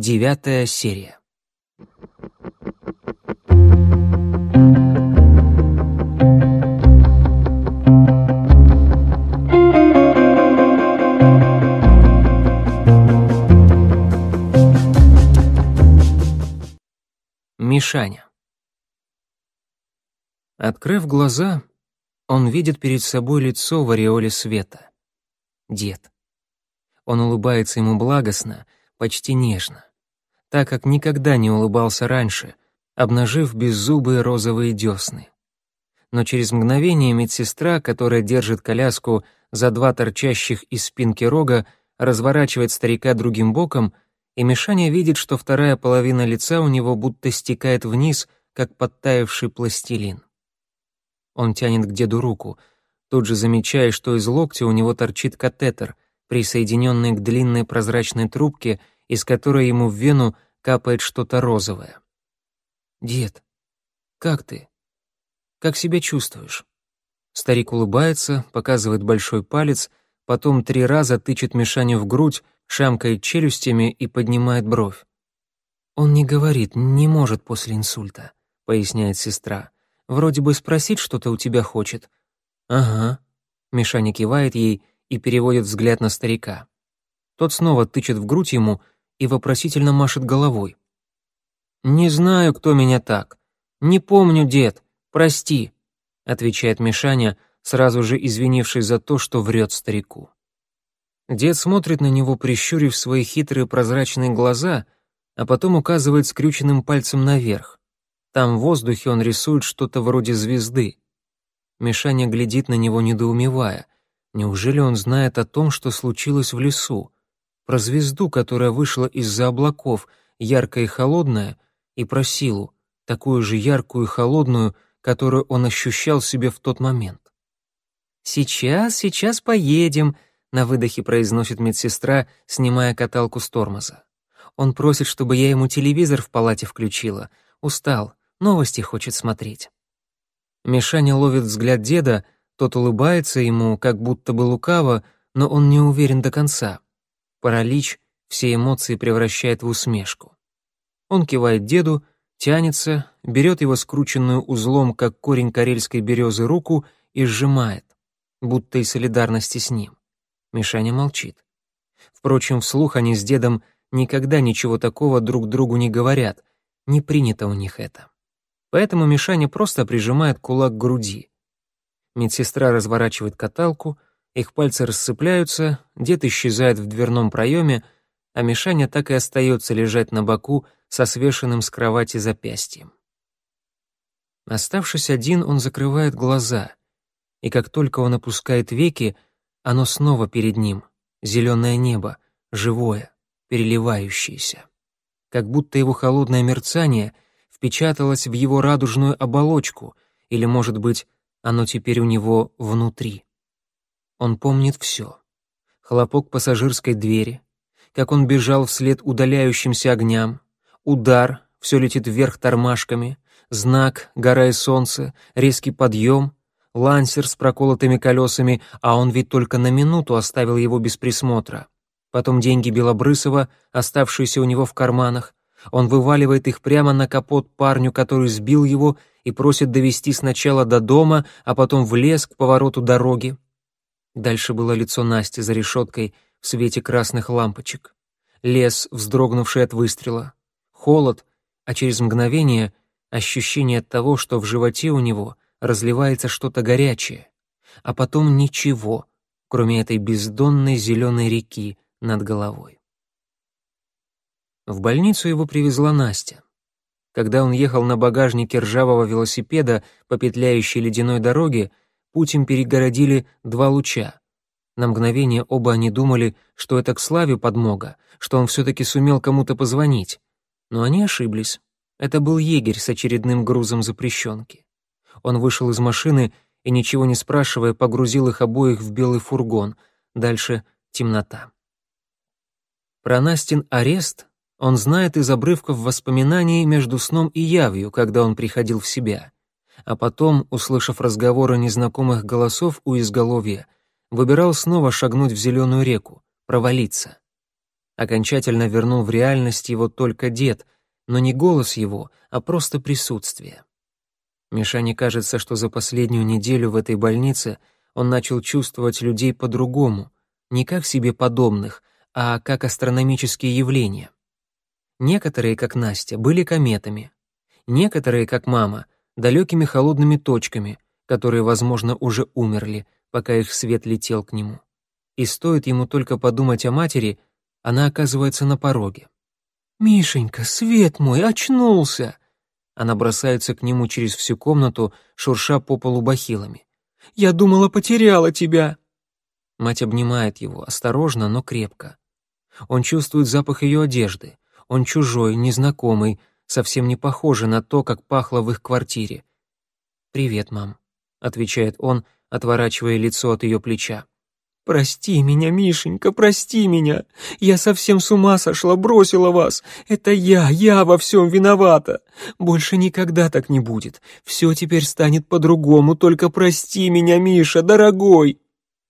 Девятая серия. Мишаня. Открыв глаза, он видит перед собой лицо в ореоле света. Дед. Он улыбается ему благостно, почти нежно, так как никогда не улыбался раньше, обнажив беззубые розовые десны. Но через мгновение медсестра, которая держит коляску за два торчащих из спинки рога, разворачивает старика другим боком, и Мишаня видит, что вторая половина лица у него будто стекает вниз, как подтаявший пластилин. Он тянет к деду руку, тут же замечая, что из локтя у него торчит катетер, присоединенный к длинной прозрачной трубке, из которой ему в вену капает что-то розовое. «Дед, как ты? Как себя чувствуешь?» Старик улыбается, показывает большой палец, потом три раза тычет Мишаню в грудь, шамкает челюстями и поднимает бровь. «Он не говорит, не может после инсульта», — поясняет сестра. Вроде бы спросить что-то у тебя хочет». «Ага». Мишаня кивает ей и переводит взгляд на старика. Тот снова тычет в грудь ему и вопросительно машет головой. «Не знаю, кто меня так. Не помню, дед. Прости», — отвечает Мишаня, сразу же извинившись за то, что врет старику. Дед смотрит на него, прищурив свои хитрые прозрачные глаза, а потом указывает скрюченным пальцем наверх. Там в воздухе он рисует что-то вроде звезды. Мишаня глядит на него, недоумевая. Неужели он знает о том, что случилось в лесу? Про звезду, которая вышла из-за облаков, яркая и холодная, и про силу, такую же яркую и холодную, которую он ощущал себе в тот момент. «Сейчас, сейчас поедем», — на выдохе произносит медсестра, снимая каталку с тормоза. Он просит, чтобы я ему телевизор в палате включила. Устал, новости хочет смотреть. Мишаня ловит взгляд деда, тот улыбается ему, как будто бы лукаво, но он не уверен до конца. Паралич все эмоции превращает в усмешку. Он кивает деду, тянется, берет его скрученную узлом, как корень карельской березы, руку и сжимает, будто из солидарности с ним. Мишаня молчит. Впрочем, вслух они с дедом никогда ничего такого друг другу не говорят, не принято у них это. Поэтому Мишаня просто прижимает кулак к груди. Медсестра разворачивает каталку, их пальцы рассыпляются, дед исчезает в дверном проеме, а Мишаня так и остается лежать на боку со свешенным с кровати запястьем. Оставшись один, он закрывает глаза, и как только он опускает веки, оно снова перед ним, зеленое небо, живое, переливающееся. Как будто его холодное мерцание — впечаталось в его радужную оболочку, или, может быть, оно теперь у него внутри. Он помнит все. Хлопок пассажирской двери, как он бежал вслед удаляющимся огням, удар, все летит вверх тормашками, знак, гора и солнце, резкий подъем, лансер с проколотыми колесами, а он ведь только на минуту оставил его без присмотра. Потом деньги Белобрысова, оставшиеся у него в карманах, он вываливает их прямо на капот парню, который сбил его, и просит довести сначала до дома, а потом в лес к повороту дороги. Дальше было лицо Насти за решеткой в свете красных лампочек. Лес, вздрогнувший от выстрела. Холод, а через мгновение ощущение того, что в животе у него разливается что-то горячее. А потом ничего, кроме этой бездонной зеленой реки над головой. В больницу его привезла Настя. Когда он ехал на багажнике ржавого велосипеда по петляющей ледяной дороге, путь им перегородили два луча. На мгновение оба они думали, что это к Славе подмога, что он все-таки сумел кому-то позвонить. Но они ошиблись. Это был егерь с очередным грузом запрещенки. Он вышел из машины и, ничего не спрашивая, погрузил их обоих в белый фургон. Дальше темнота. Про Настин арест он знает из обрывков воспоминаний между сном и явью, когда он приходил в себя. А потом, услышав разговоры незнакомых голосов у изголовья, выбирал снова шагнуть в зеленую реку, провалиться. Окончательно вернул в реальность его только дед, но не голос его, а просто присутствие. Мишане кажется, что за последнюю неделю в этой больнице он начал чувствовать людей по-другому, не как себе подобных, а как астрономические явления. Некоторые, как Настя, были кометами, некоторые, как мама, далекими холодными точками, которые, возможно, уже умерли, пока их свет летел к нему. И стоит ему только подумать о матери, она оказывается на пороге. «Мишенька, свет мой, очнулся!» Она бросается к нему через всю комнату, шурша по полу бахилами. «Я думала, потеряла тебя!» Мать обнимает его, осторожно, но крепко. Он чувствует запах ее одежды. Он чужой, незнакомый, совсем не похожий на то, как пахло в их квартире. «Привет, мам», — отвечает он, отворачивая лицо от ее плеча. «Прости меня, Мишенька, прости меня. Я совсем с ума сошла, бросила вас. Это я, я во всем виновата. Больше никогда так не будет. Все теперь станет по-другому, только прости меня, Миша, дорогой».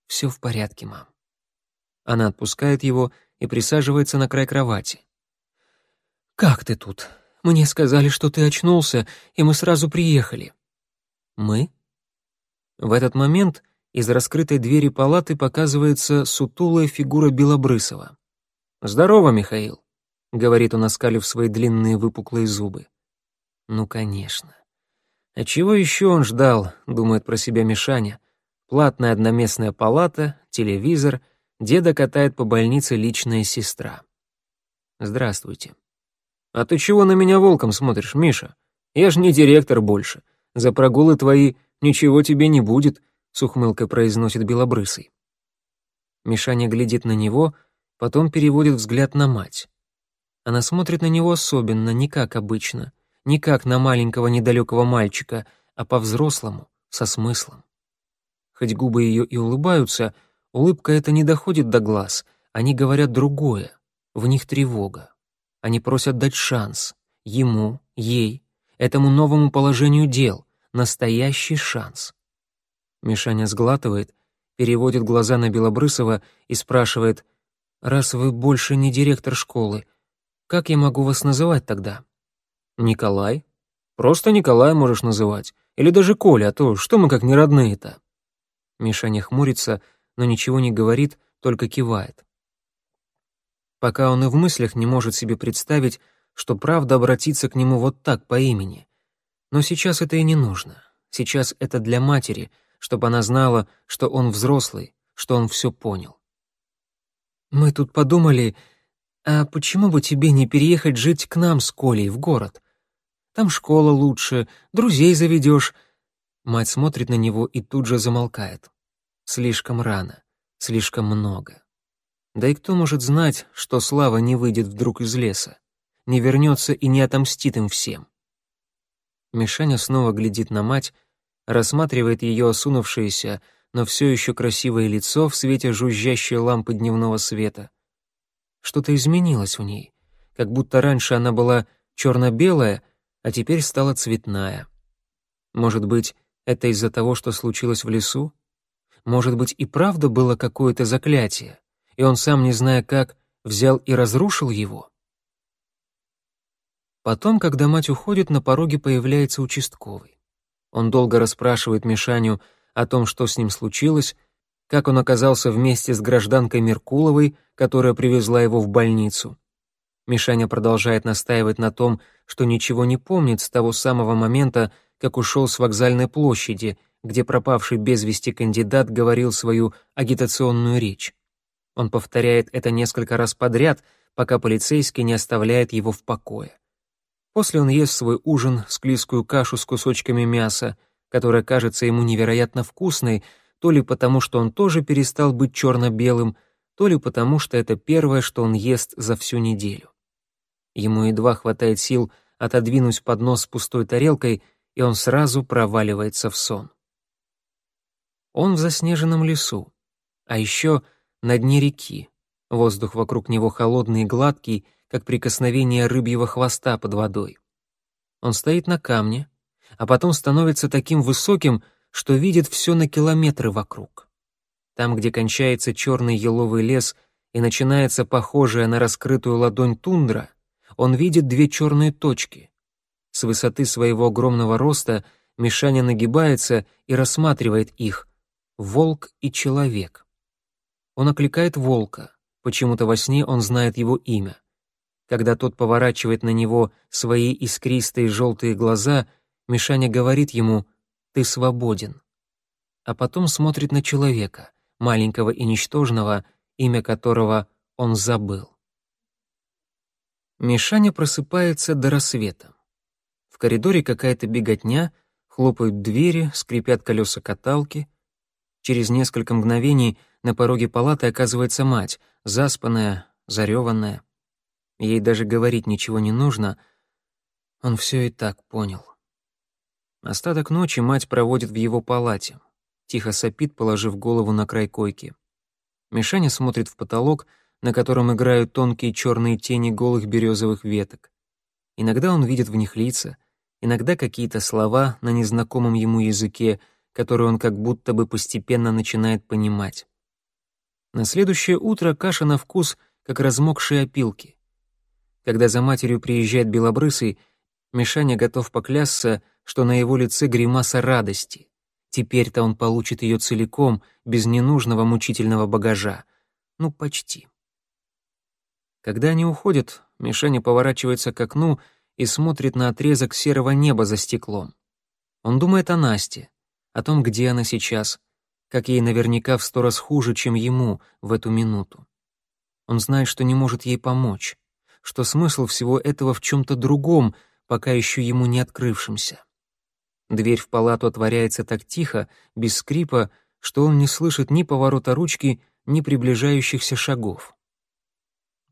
«Все в порядке, мам». Она отпускает его и присаживается на край кровати. «Как ты тут? Мне сказали, что ты очнулся, и мы сразу приехали». «Мы?» В этот момент из раскрытой двери палаты показывается сутулая фигура Белобрысова. «Здорово, Михаил», — говорит он, оскалив свои длинные выпуклые зубы. «Ну, конечно. А чего еще он ждал?» — думает про себя Мишаня. Платная одноместная палата, телевизор, деда катает по больнице личная сестра. «Здравствуйте». «А ты чего на меня волком смотришь, Миша? Я ж не директор больше. За прогулы твои ничего тебе не будет», — с ухмылкой произносит Белобрысый. Мишаня глядит на него, потом переводит взгляд на мать. Она смотрит на него особенно, не как обычно, не как на маленького недалекого мальчика, а по-взрослому, со смыслом. Хоть губы ее и улыбаются, улыбка эта не доходит до глаз, они говорят другое, в них тревога. Они просят дать шанс, ему, ей, этому новому положению дел, настоящий шанс. Мишаня сглатывает, переводит глаза на Белобрысова и спрашивает, «Раз вы больше не директор школы, как я могу вас называть тогда?» «Николай. Просто Николай можешь называть. Или даже Коля, а то что мы как не родные-то?» Мишаня хмурится, но ничего не говорит, только кивает. Пока он и в мыслях не может себе представить, что правда обратиться к нему вот так по имени. Но сейчас это и не нужно. Сейчас это для матери, чтобы она знала, что он взрослый, что он все понял. «Мы тут подумали, а почему бы тебе не переехать жить к нам с Колей в город? Там школа лучше, друзей заведешь». Мать смотрит на него и тут же замолкает. Слишком рано, слишком много. Да и кто может знать, что Слава не выйдет вдруг из леса, не вернется и не отомстит им всем? Мишаня снова глядит на мать, рассматривает ее осунувшееся, но все еще красивое лицо в свете жужжащей лампы дневного света. Что-то изменилось в ней, как будто раньше она была черно-белая, а теперь стала цветная. Может быть, это из-за того, что случилось в лесу? Может быть, и правда было какое-то заклятие, и он сам, не зная как, взял и разрушил его? Потом, когда мать уходит, на пороге появляется участковый. Он долго расспрашивает Мишаню о том, что с ним случилось, как он оказался вместе с гражданкой Меркуловой, которая привезла его в больницу. Мишаня продолжает настаивать на том, что ничего не помнит с того самого момента, как ушел с вокзальной площади, где пропавший без вести кандидат говорил свою агитационную речь. Он повторяет это несколько раз подряд, пока полицейский не оставляет его в покое. После он ест свой ужин, склизкую кашу с кусочками мяса, которая кажется ему невероятно вкусной, то ли потому, что он тоже перестал быть черно-белым, то ли потому, что это первое, что он ест за всю неделю. Ему едва хватает сил отодвинуть поднос с пустой тарелкой, и он сразу проваливается в сон. Он в заснеженном лесу, а еще на дне реки. Воздух вокруг него холодный и гладкий, как прикосновение рыбьего хвоста под водой. Он стоит на камне, а потом становится таким высоким, что видит все на километры вокруг. Там, где кончается черный еловый лес, и начинается похожая на раскрытую ладонь тундра, он видит две черные точки. С высоты своего огромного роста Мишаня нагибается и рассматривает их. Волк и человек. Он окликает волка. Почему-то во сне он знает его имя. Когда тот поворачивает на него свои искристые желтые глаза, Мишаня говорит ему «Ты свободен». А потом смотрит на человека, маленького и ничтожного, имя которого он забыл. Мишаня просыпается до рассвета. В коридоре какая-то беготня, хлопают двери, скрипят колеса каталки. Через несколько мгновений на пороге палаты оказывается мать, заспанная, зареванная. Ей даже говорить ничего не нужно. Он все и так понял. Остаток ночи мать проводит в его палате. Тихо сопит, положив голову на край койки. Мишаня смотрит в потолок, на котором играют тонкие черные тени голых березовых веток. Иногда он видит в них лица, иногда какие-то слова на незнакомом ему языке, которые он как будто бы постепенно начинает понимать. На следующее утро каша на вкус, как размокшие опилки. Когда за матерью приезжает Белобрысый, Мишаня готов поклясться, что на его лице гримаса радости. Теперь-то он получит ее целиком, без ненужного мучительного багажа. Ну, почти. Когда они уходят, Мишаня поворачивается к окну и смотрит на отрезок серого неба за стеклом. Он думает о Насте, о том, где она сейчас, как ей наверняка в сто раз хуже, чем ему в эту минуту. Он знает, что не может ей помочь, что смысл всего этого в чем-то другом, пока еще ему не открывшемся. Дверь в палату отворяется так тихо, без скрипа, что он не слышит ни поворота ручки, ни приближающихся шагов.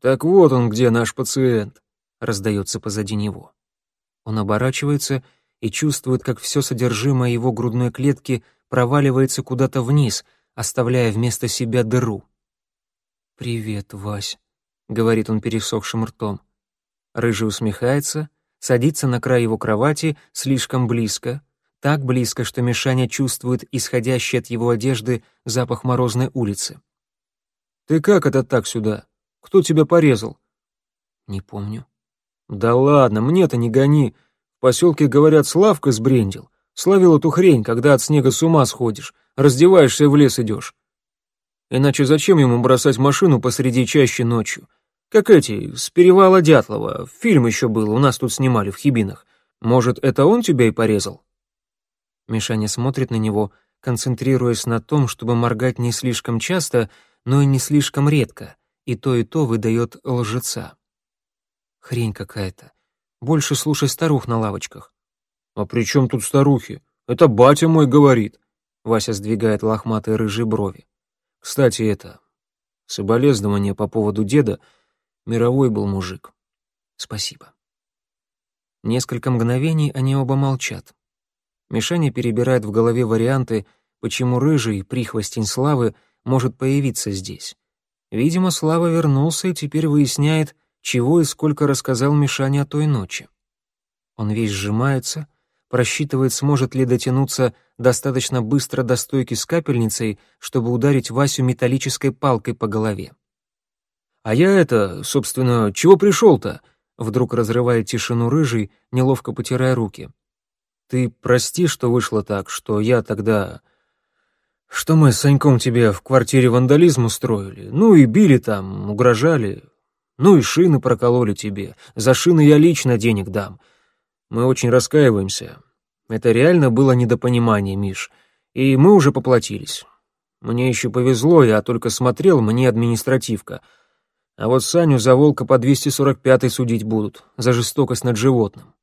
«Так вот он где, наш пациент», — раздается позади него. Он оборачивается и чувствует, как все содержимое его грудной клетки проваливается куда-то вниз, оставляя вместо себя дыру. «Привет, Вась», — говорит он пересохшим ртом. Рыжий усмехается, садится на край его кровати слишком близко, так близко, что Мишаня чувствует исходящий от его одежды запах морозной улицы. «Ты как это так сюда? Кто тебя порезал?» «Не помню». «Да ладно, мне-то не гони. В поселке, говорят, Славка сбрендил. Славил эту хрень, когда от снега с ума сходишь, раздеваешься и в лес идешь. Иначе зачем ему бросать машину посреди чащи ночью? Как эти, с перевала Дятлова, фильм еще был, у нас тут снимали в Хибинах. Может, это он тебя и порезал?» Мишаня смотрит на него, концентрируясь на том, чтобы моргать не слишком часто, но и не слишком редко, и то и то выдает лжеца. Хрень какая-то. Больше слушай старух на лавочках. «А при чем тут старухи? Это батя мой говорит», — Вася сдвигает лохматые рыжие брови. «Кстати, это... Соболезнование по поводу деда. Мировой был мужик. Спасибо». Несколько мгновений они оба молчат. Мишаня перебирает в голове варианты, почему рыжий, прихвостень славы, может появиться здесь. Видимо, Слава вернулся и теперь выясняет, чего и сколько рассказал Мишаня о той ночи. Он весь сжимается, просчитывает, сможет ли дотянуться достаточно быстро до стойки с капельницей, чтобы ударить Васю металлической палкой по голове. «А я это, собственно, чего пришел-то?» Вдруг разрывает тишину рыжий, неловко потирая руки. «Ты прости, что вышло так, что я тогда что мы с Саньком тебе в квартире вандализм устроили, ну и били там, угрожали, ну и шины прокололи тебе, за шины я лично денег дам. Мы очень раскаиваемся. Это реально было недопонимание, Миш, и мы уже поплатились. Мне еще повезло, я только смотрел, мне административка. А вот Саню за волка по 245-й судить будут, за жестокость над животным.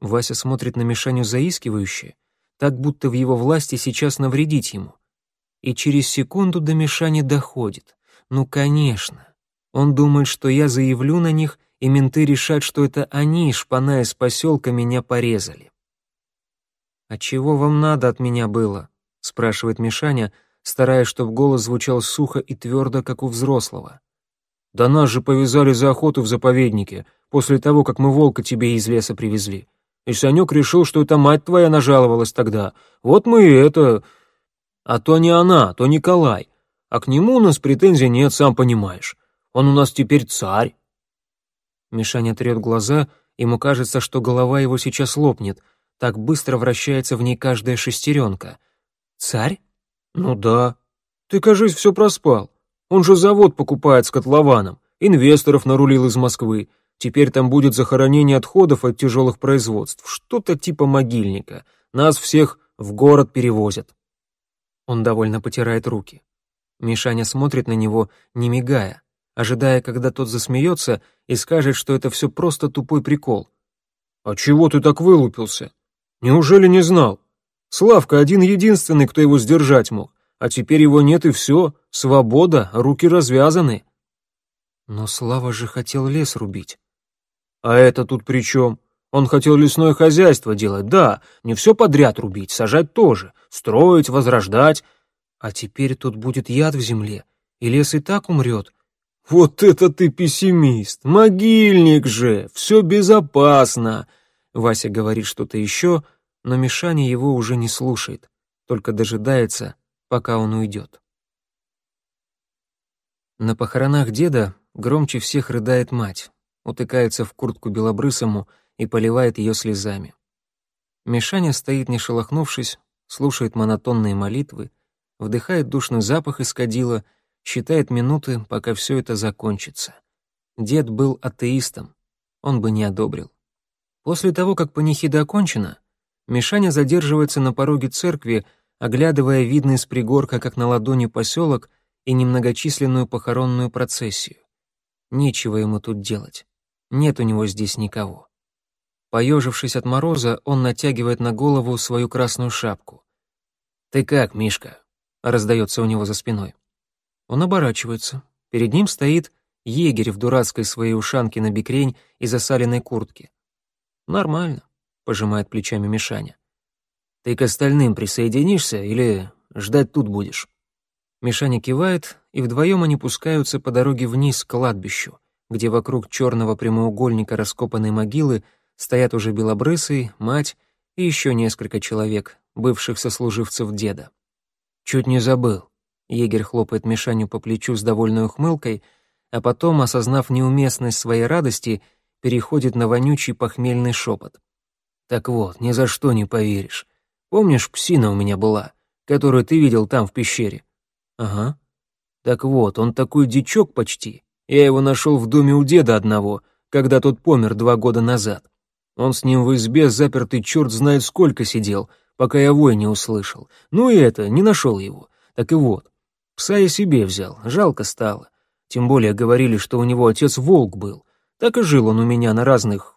Вася смотрит на Мишаню заискивающе, так будто в его власти сейчас навредить ему. И через секунду до Мишани доходит. Ну, конечно. Он думает, что я заявлю на них, и менты решат, что это они, шпана из поселка, меня порезали. «А чего вам надо от меня было?» — спрашивает Мишаня, стараясь, чтобы голос звучал сухо и твердо, как у взрослого. «Да нас же повязали за охоту в заповеднике, после того, как мы волка тебе из леса привезли. И Санек решил, что это мать твоя нажаловалась тогда. Вот мы и это... А то не она, то Николай. А к нему у нас претензий нет, сам понимаешь. Он у нас теперь царь». Мишаня трет глаза, ему кажется, что голова его сейчас лопнет. Так быстро вращается в ней каждая шестеренка. «Царь?» «Ну да. Ты, кажись, все проспал. Он же завод покупает с котлованом, инвесторов нарулил из Москвы. Теперь там будет захоронение отходов от тяжелых производств, что-то типа могильника. Нас всех в город перевозят». Он довольно потирает руки. Мишаня смотрит на него, не мигая, ожидая, когда тот засмеется и скажет, что это все просто тупой прикол. «А чего ты так вылупился? Неужели не знал? Славка один-единственный, кто его сдержать мог, а теперь его нет и все, свобода, руки развязаны». Но Слава же хотел лес рубить. «А это тут при чем? Он хотел лесное хозяйство делать, да, не все подряд рубить, сажать тоже, строить, возрождать. А теперь тут будет яд в земле, и лес и так умрет. Вот это ты пессимист! Могильник же! Все безопасно! Вася говорит что-то еще, но Мишаня его уже не слушает, только дожидается, пока он уйдет. На похоронах деда громче всех рыдает мать, утыкается в куртку белобрысому и поливает ее слезами. Мишаня стоит не шелохнувшись, слушает монотонные молитвы, вдыхает душный запах из кадила, считает минуты, пока все это закончится. Дед был атеистом, он бы не одобрил. После того, как панихида окончена, Мишаня задерживается на пороге церкви, оглядывая видный с пригорка, как на ладони поселок, и немногочисленную похоронную процессию. Нечего ему тут делать. Нет у него здесь никого. Поежившись от мороза, он натягивает на голову свою красную шапку. «Ты как, Мишка?» — раздается у него за спиной. Он оборачивается. Перед ним стоит егерь в дурацкой своей ушанке на бикрень и засаленной куртке. «Нормально», — пожимает плечами Мишаня. «Ты к остальным присоединишься или ждать тут будешь?» Мишаня кивает, и вдвоем они пускаются по дороге вниз к кладбищу, где вокруг черного прямоугольника раскопанной могилы стоят уже белобрысый, мать и еще несколько человек, бывших сослуживцев деда. «Чуть не забыл», — егерь хлопает Мишаню по плечу с довольной ухмылкой, а потом, осознав неуместность своей радости, переходит на вонючий похмельный шепот. «Так вот, ни за что не поверишь. Помнишь, псина у меня была, которую ты видел там в пещере?» «Ага». «Так вот, он такой дичок почти. Я его нашел в доме у деда одного, когда тот помер два года назад. Он с ним в избе запертый черт знает сколько сидел, пока я вой не услышал. Ну и это, не нашел его. Так и вот, пса я себе взял, жалко стало. Тем более говорили, что у него отец волк был. Так и жил он у меня на разных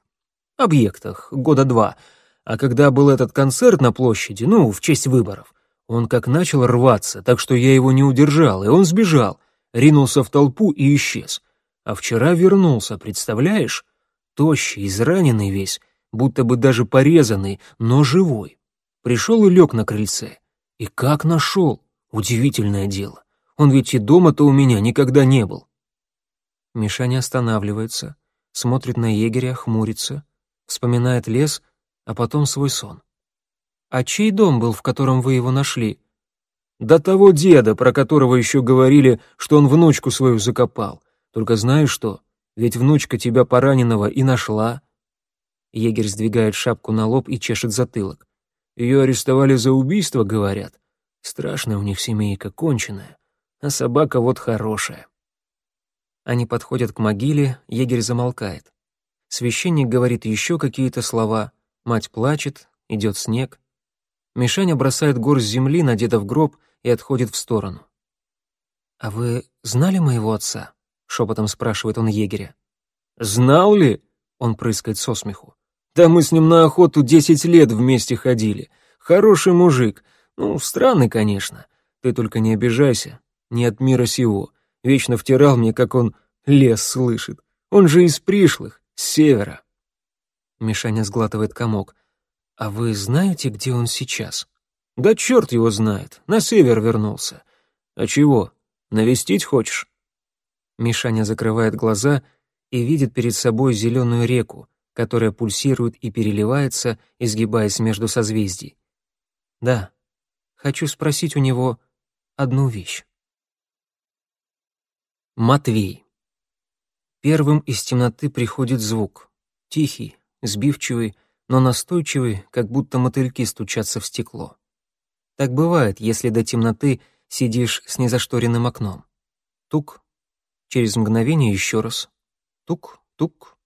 объектах, года два. А когда был этот концерт на площади, ну, в честь выборов, он как начал рваться, так что я его не удержал, и он сбежал, ринулся в толпу и исчез. А вчера вернулся, представляешь? Тощий, израненный весь, будто бы даже порезанный, но живой. Пришел и лег на крыльце. И как нашел? Удивительное дело. Он ведь и дома-то у меня никогда не был. Мишаня останавливается, смотрит на егеря, хмурится, вспоминает лес, а потом свой сон. «А чей дом был, в котором вы его нашли?» «Да того деда, про которого еще говорили, что он внучку свою закопал. Только знаешь что? Ведь внучка тебя пораненного и нашла». Егерь сдвигает шапку на лоб и чешет затылок. Ее арестовали за убийство, говорят. Страшная у них семейка, конченая. А собака вот хорошая. Они подходят к могиле, егерь замолкает. Священник говорит еще какие-то слова, мать плачет, идет снег. Мишаня бросает горсть земли на деда в гроб и отходит в сторону. «А вы знали моего отца?» — шепотом спрашивает он егеря. «Знал ли?» — он прыскает со смеху. «Да мы с ним на охоту десять лет вместе ходили. Хороший мужик. Ну, странный, конечно. Ты только не обижайся. Не от мира сего. Вечно втирал мне, как он лес слышит. Он же из пришлых, с севера». Мишаня сглатывает комок. «А вы знаете, где он сейчас?» «Да черт его знает. На север вернулся. А чего, навестить хочешь?» Мишаня закрывает глаза и видит перед собой зеленую реку, которая пульсирует и переливается, изгибаясь между созвездий. Да, хочу спросить у него одну вещь. Матвей. Первым из темноты приходит звук. Тихий, сбивчивый, но настойчивый, как будто мотыльки стучатся в стекло. Так бывает, если до темноты сидишь с незашторенным окном. Тук. Через мгновение еще раз. Тук, тук.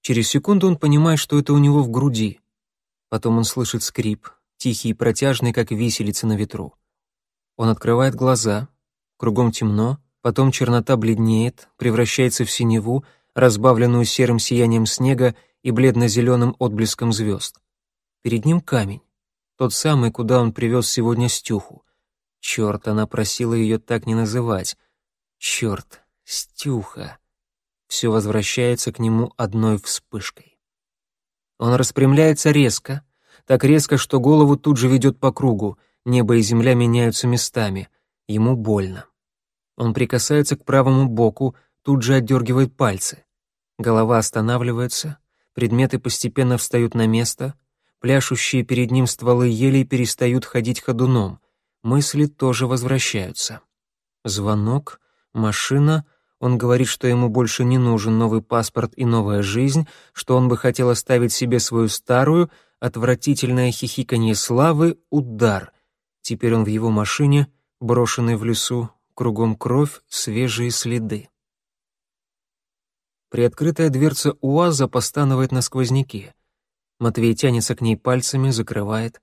Через секунду он понимает, что это у него в груди. Потом он слышит скрип, тихий и протяжный, как виселица на ветру. Он открывает глаза. Кругом темно, потом чернота бледнеет, превращается в синеву, разбавленную серым сиянием снега и бледно-зеленым отблеском звезд. Перед ним камень, тот самый, куда он привез сегодня Стюху. Черт, она просила ее так не называть. Черт, Стюха. Все возвращается к нему одной вспышкой. Он распрямляется резко, так резко, что голову тут же ведет по кругу, небо и земля меняются местами. Ему больно. Он прикасается к правому боку, тут же отдергивает пальцы. Голова останавливается, предметы постепенно встают на место, пляшущие перед ним стволы елей перестают ходить ходуном, мысли тоже возвращаются. Звонок, машина, он говорит, что ему больше не нужен новый паспорт и новая жизнь, что он бы хотел оставить себе свою старую, отвратительное хихиканье славы, удар. Теперь он в его машине, брошенный в лесу, кругом кровь, свежие следы. Приоткрытая дверца УАЗа постанывает на сквозняке. Матвей тянется к ней пальцами, закрывает.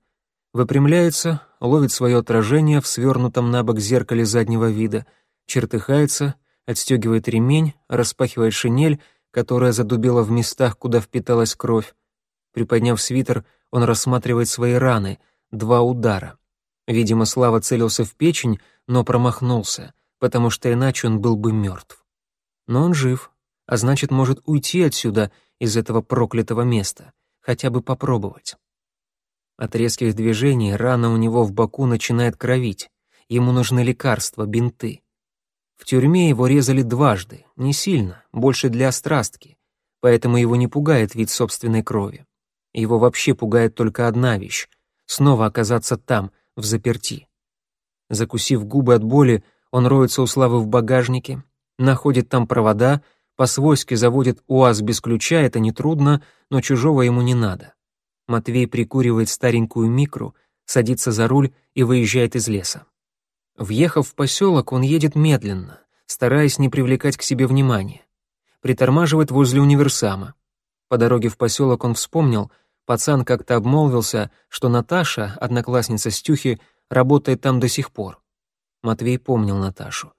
Выпрямляется, ловит свое отражение в свернутом на бок зеркале заднего вида, чертыхается, отстегивает ремень, распахивает шинель, которая задубела в местах, куда впиталась кровь. Приподняв свитер, он рассматривает свои раны, два удара. Видимо, Слава целился в печень, но промахнулся, потому что иначе он был бы мертв. Но он жив, а значит, может уйти отсюда, из этого проклятого места, хотя бы попробовать. От резких движений рана у него в боку начинает кровить. Ему нужны лекарства, бинты. В тюрьме его резали дважды, не сильно, больше для острастки, поэтому его не пугает вид собственной крови. Его вообще пугает только одна вещь — снова оказаться там, в заперти. Закусив губы от боли, он роется у Славы в багажнике, находит там провода, по-свойски заводит УАЗ без ключа, это нетрудно, но чужого ему не надо. Матвей прикуривает старенькую микру, садится за руль и выезжает из леса. Въехав в поселок, он едет медленно, стараясь не привлекать к себе внимания. Притормаживает возле универсама. По дороге в поселок он вспомнил, пацан как-то обмолвился, что Наташа, одноклассница Стюхи, работает там до сих пор. Матвей помнил Наташу.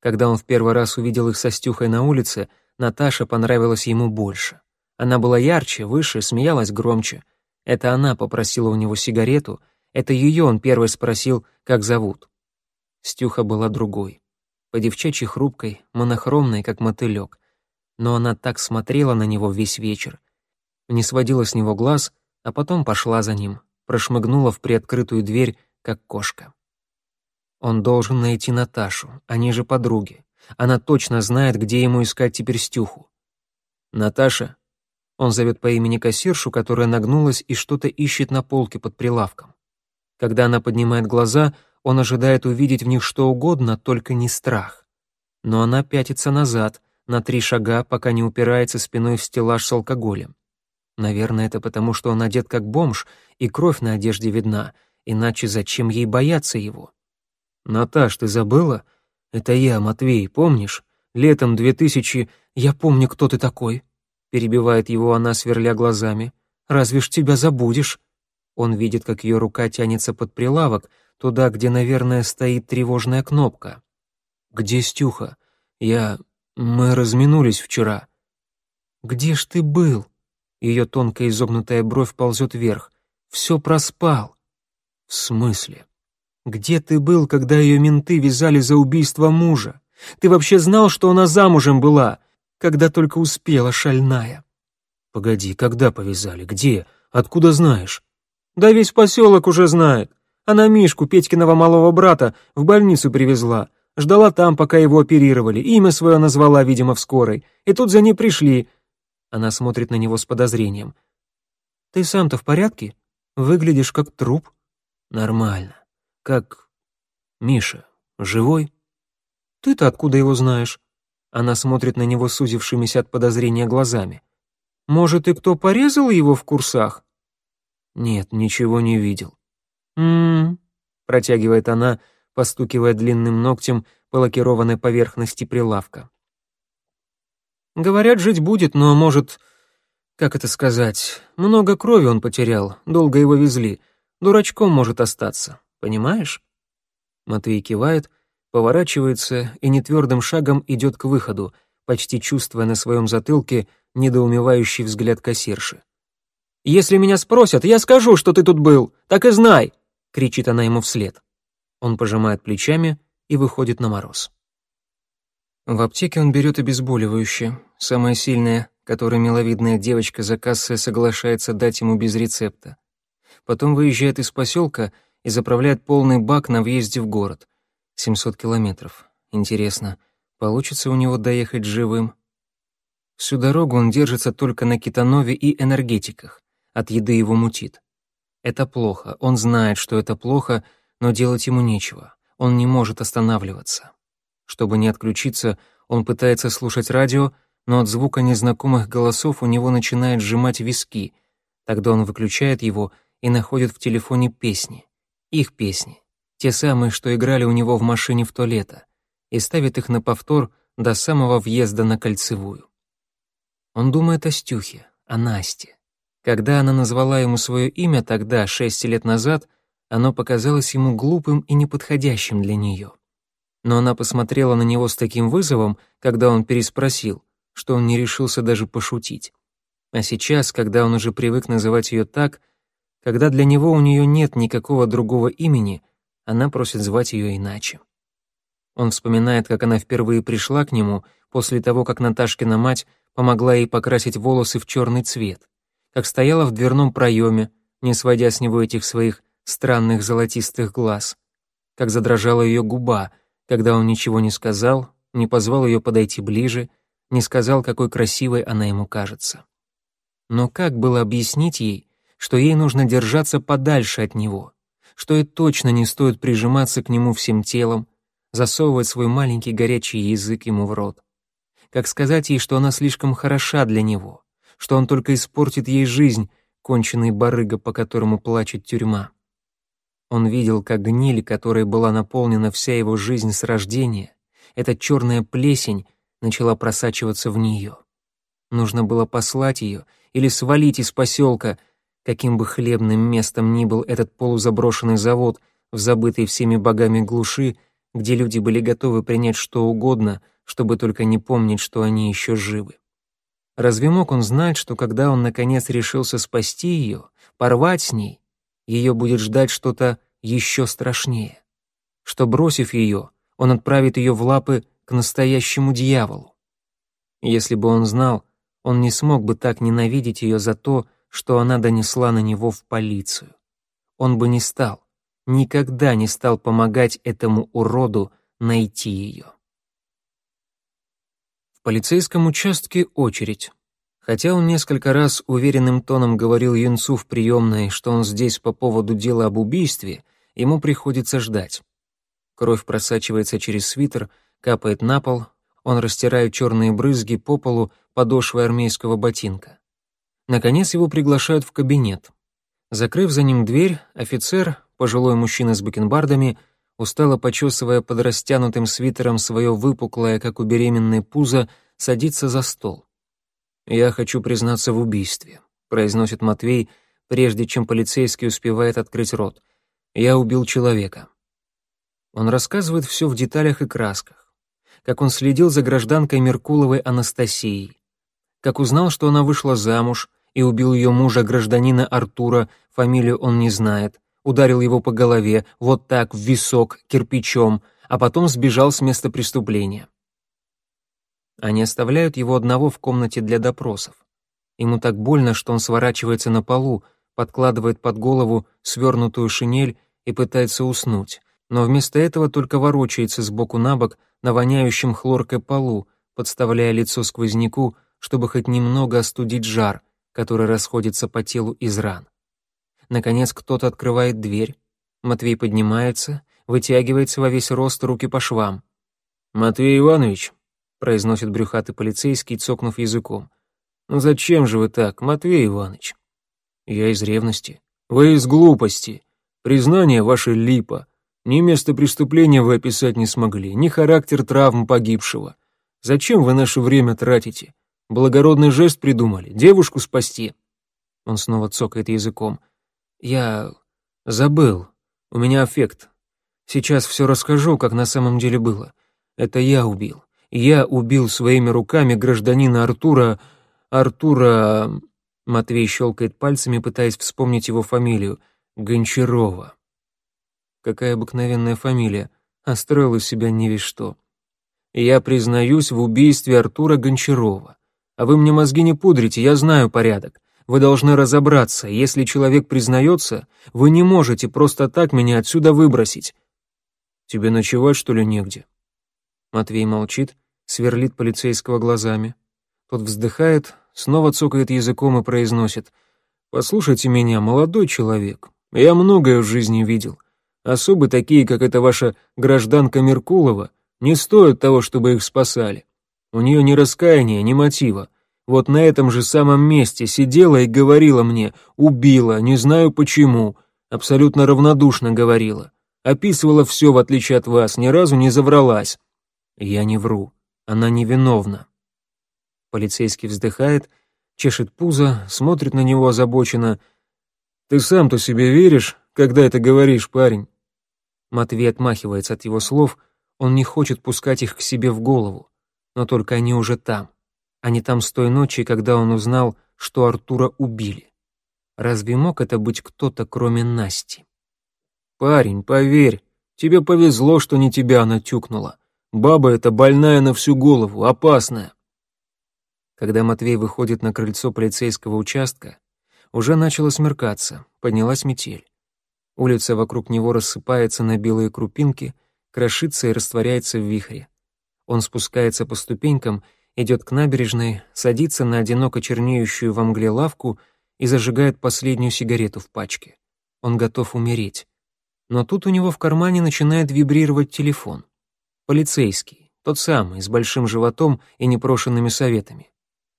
Когда он в первый раз увидел их со Стюхой на улице, Наташа понравилась ему больше. Она была ярче, выше, смеялась громче. Это она попросила у него сигарету, это ее он первый спросил, как зовут. Стюха была другой. По девчачьей хрупкой, монохромной, как мотылек. Но она так смотрела на него весь вечер. Не сводила с него глаз, а потом пошла за ним, прошмыгнула в приоткрытую дверь, как кошка. Он должен найти Наташу, они же подруги. Она точно знает, где ему искать теперь Стюху. «Наташа?» Он зовет по имени кассиршу, которая нагнулась и что-то ищет на полке под прилавком. Когда она поднимает глаза, он ожидает увидеть в них что угодно, только не страх. Но она пятится назад, на три шага, пока не упирается спиной в стеллаж с алкоголем. Наверное, это потому, что он одет как бомж, и кровь на одежде видна, иначе зачем ей бояться его? «Наташ, ты забыла? Это я, Матвей, помнишь? Летом 2000... Я помню, кто ты такой», — перебивает его она, сверля глазами. «Разве ж тебя забудешь?» Он видит, как ее рука тянется под прилавок, туда, где, наверное, стоит тревожная кнопка. «Где Стюха? Я... Мы разминулись вчера». «Где ж ты был?» Ее тонкая изогнутая бровь ползет вверх. «Все проспал». «В смысле?» «Где ты был, когда ее менты вязали за убийство мужа? Ты вообще знал, что она замужем была? Когда только успела, шальная». «Погоди, когда повязали? Где? Откуда знаешь?» «Да весь поселок уже знает. Она Мишку, Петькиного малого брата, в больницу привезла. Ждала там, пока его оперировали. Имя свое назвала, видимо, в скорой. И тут за ней пришли. Она смотрит на него с подозрением. «Ты сам-то в порядке? Выглядишь как труп». «Нормально. Как... Миша. Живой?» «Ты-то откуда его знаешь?» Она смотрит на него сузившимися от подозрения глазами. «Может, и кто порезал его в курсах?» «Нет, ничего не видел». «М-м-м», протягивает она, постукивая длинным ногтем по лакированной поверхности прилавка. «Говорят, жить будет, но, может, как это сказать, много крови он потерял, долго его везли, дурачком может остаться, понимаешь?» Матвей кивает, поворачивается и нетвердым шагом идет к выходу, почти чувствуя на своем затылке недоумевающий взгляд кассирши. «Если меня спросят, я скажу, что ты тут был, так и знай!» — кричит она ему вслед. Он пожимает плечами и выходит на мороз. В аптеке он берет обезболивающее, самое сильное, которое миловидная девочка за кассой соглашается дать ему без рецепта. Потом выезжает из поселка и заправляет полный бак на въезде в город. 700 километров. Интересно, получится у него доехать живым? Всю дорогу он держится только на кетанове и энергетиках. От еды его мутит. Это плохо, он знает, что это плохо, но делать ему нечего. Он не может останавливаться. Чтобы не отключиться, он пытается слушать радио, но от звука незнакомых голосов у него начинает сжимать виски. Тогда он выключает его и находит в телефоне песни. Их песни. Те самые, что играли у него в машине в то лето. И ставит их на повтор до самого въезда на кольцевую. Он думает о Стюхе, о Насте. Когда она назвала ему свое имя тогда, шесть лет назад, оно показалось ему глупым и неподходящим для нее. Но она посмотрела на него с таким вызовом, когда он переспросил, что он не решился даже пошутить. А сейчас, когда он уже привык называть ее так, когда для него у нее нет никакого другого имени, она просит звать ее иначе. Он вспоминает, как она впервые пришла к нему после того, как Наташкина мать помогла ей покрасить волосы в черный цвет, как стояла в дверном проеме, не сводя с него этих своих странных золотистых глаз, как задрожала ее губа, когда он ничего не сказал, не позвал ее подойти ближе, не сказал, какой красивой она ему кажется. Но как было объяснить ей, что ей нужно держаться подальше от него, что ей точно не стоит прижиматься к нему всем телом, засовывать свой маленький горячий язык ему в рот. Как сказать ей, что она слишком хороша для него, что он только испортит ей жизнь, конченый барыга, по которому плачет тюрьма. Он видел, как гниль, которой была наполнена вся его жизнь с рождения, эта черная плесень начала просачиваться в нее. Нужно было послать ее или свалить из поселка, Каким бы хлебным местом ни был этот полузаброшенный завод в забытой всеми богами глуши, где люди были готовы принять что угодно, чтобы только не помнить, что они еще живы. Разве мог он знать, что когда он наконец решился спасти ее, порвать с ней, ее будет ждать что-то еще страшнее? Что, бросив ее, он отправит ее в лапы к настоящему дьяволу? Если бы он знал, он не смог бы так ненавидеть ее за то, что она донесла на него в полицию. Он бы не стал, никогда не стал помогать этому уроду найти ее. В полицейском участке очередь. Хотя он несколько раз уверенным тоном говорил юнцу в приемной, что он здесь по поводу дела об убийстве, ему приходится ждать. Кровь просачивается через свитер, капает на пол, он растирает черные брызги по полу подошвой армейского ботинка. Наконец его приглашают в кабинет. Закрыв за ним дверь, офицер, пожилой мужчина с бакенбардами, устало почесывая под растянутым свитером свое выпуклое, как у беременной пузо, садится за стол. «Я хочу признаться в убийстве», — произносит Матвей, прежде чем полицейский успевает открыть рот. «Я убил человека». Он рассказывает все в деталях и красках. Как он следил за гражданкой Меркуловой Анастасией. Как узнал, что она вышла замуж, и убил ее мужа, гражданина Артура, фамилию он не знает, ударил его по голове, вот так, в висок, кирпичом, а потом сбежал с места преступления. Они оставляют его одного в комнате для допросов. Ему так больно, что он сворачивается на полу, подкладывает под голову свернутую шинель и пытается уснуть, но вместо этого только ворочается сбоку на бок на воняющем хлоркой полу, подставляя лицо сквозняку, чтобы хоть немного остудить жар, который расходится по телу из ран. Наконец кто-то открывает дверь. Матвей поднимается, вытягивается во весь рост руки по швам. «Матвей Иванович», произносит брюхатый полицейский, цокнув языком. «Ну зачем же вы так, Матвей Иванович?» «Я из ревности». «Вы из глупости. Признание ваше липа. Ни место преступления вы описать не смогли, ни характер травм погибшего. Зачем вы наше время тратите? Благородный жест придумали, девушку спасти». Он снова цокает языком. «Я забыл. У меня аффект. Сейчас все расскажу, как на самом деле было. Это я убил. Я убил своими руками гражданина Артура... Артура... Матвей щелкает пальцами, пытаясь вспомнить его фамилию. Гончарова. Какая обыкновенная фамилия. Остроил из себя не весь что. Я признаюсь в убийстве Артура Гончарова. А вы мне мозги не пудрите, я знаю порядок. Вы должны разобраться, если человек признается, вы не можете просто так меня отсюда выбросить. Тебе ночевать, что ли, негде? Матвей молчит, сверлит полицейского глазами. Тот вздыхает, снова цокает языком и произносит. «Послушайте меня, молодой человек. Я многое в жизни видел. Особы такие, как эта ваша гражданка Меркулова, не стоят того, чтобы их спасали. У нее ни раскаяния, ни мотива. Вот на этом же самом месте сидела и говорила мне, убила, не знаю почему, абсолютно равнодушно говорила. Описывала все, в отличие от вас, ни разу не завралась. Я не вру, она невиновна. Полицейский вздыхает, чешет пузо, смотрит на него озабоченно. «Ты сам-то себе веришь, когда это говоришь, парень?» Матвей отмахивается от его слов, он не хочет пускать их к себе в голову. Но только они уже там. Они там с той ночи, когда он узнал, что Артура убили. Разве мог это быть кто-то, кроме Насти? «Парень, поверь, тебе повезло, что не тебя она тюкнула. Баба эта больная на всю голову, опасная. Когда Матвей выходит на крыльцо полицейского участка, уже начало смеркаться, поднялась метель. Улица вокруг него рассыпается на белые крупинки, крошится и растворяется в вихре. Он спускается по ступенькам, идет к набережной, садится на одиноко чернеющую во мгле лавку и зажигает последнюю сигарету в пачке. Он готов умереть. Но тут у него в кармане начинает вибрировать телефон. Полицейский, тот самый, с большим животом и непрошенными советами.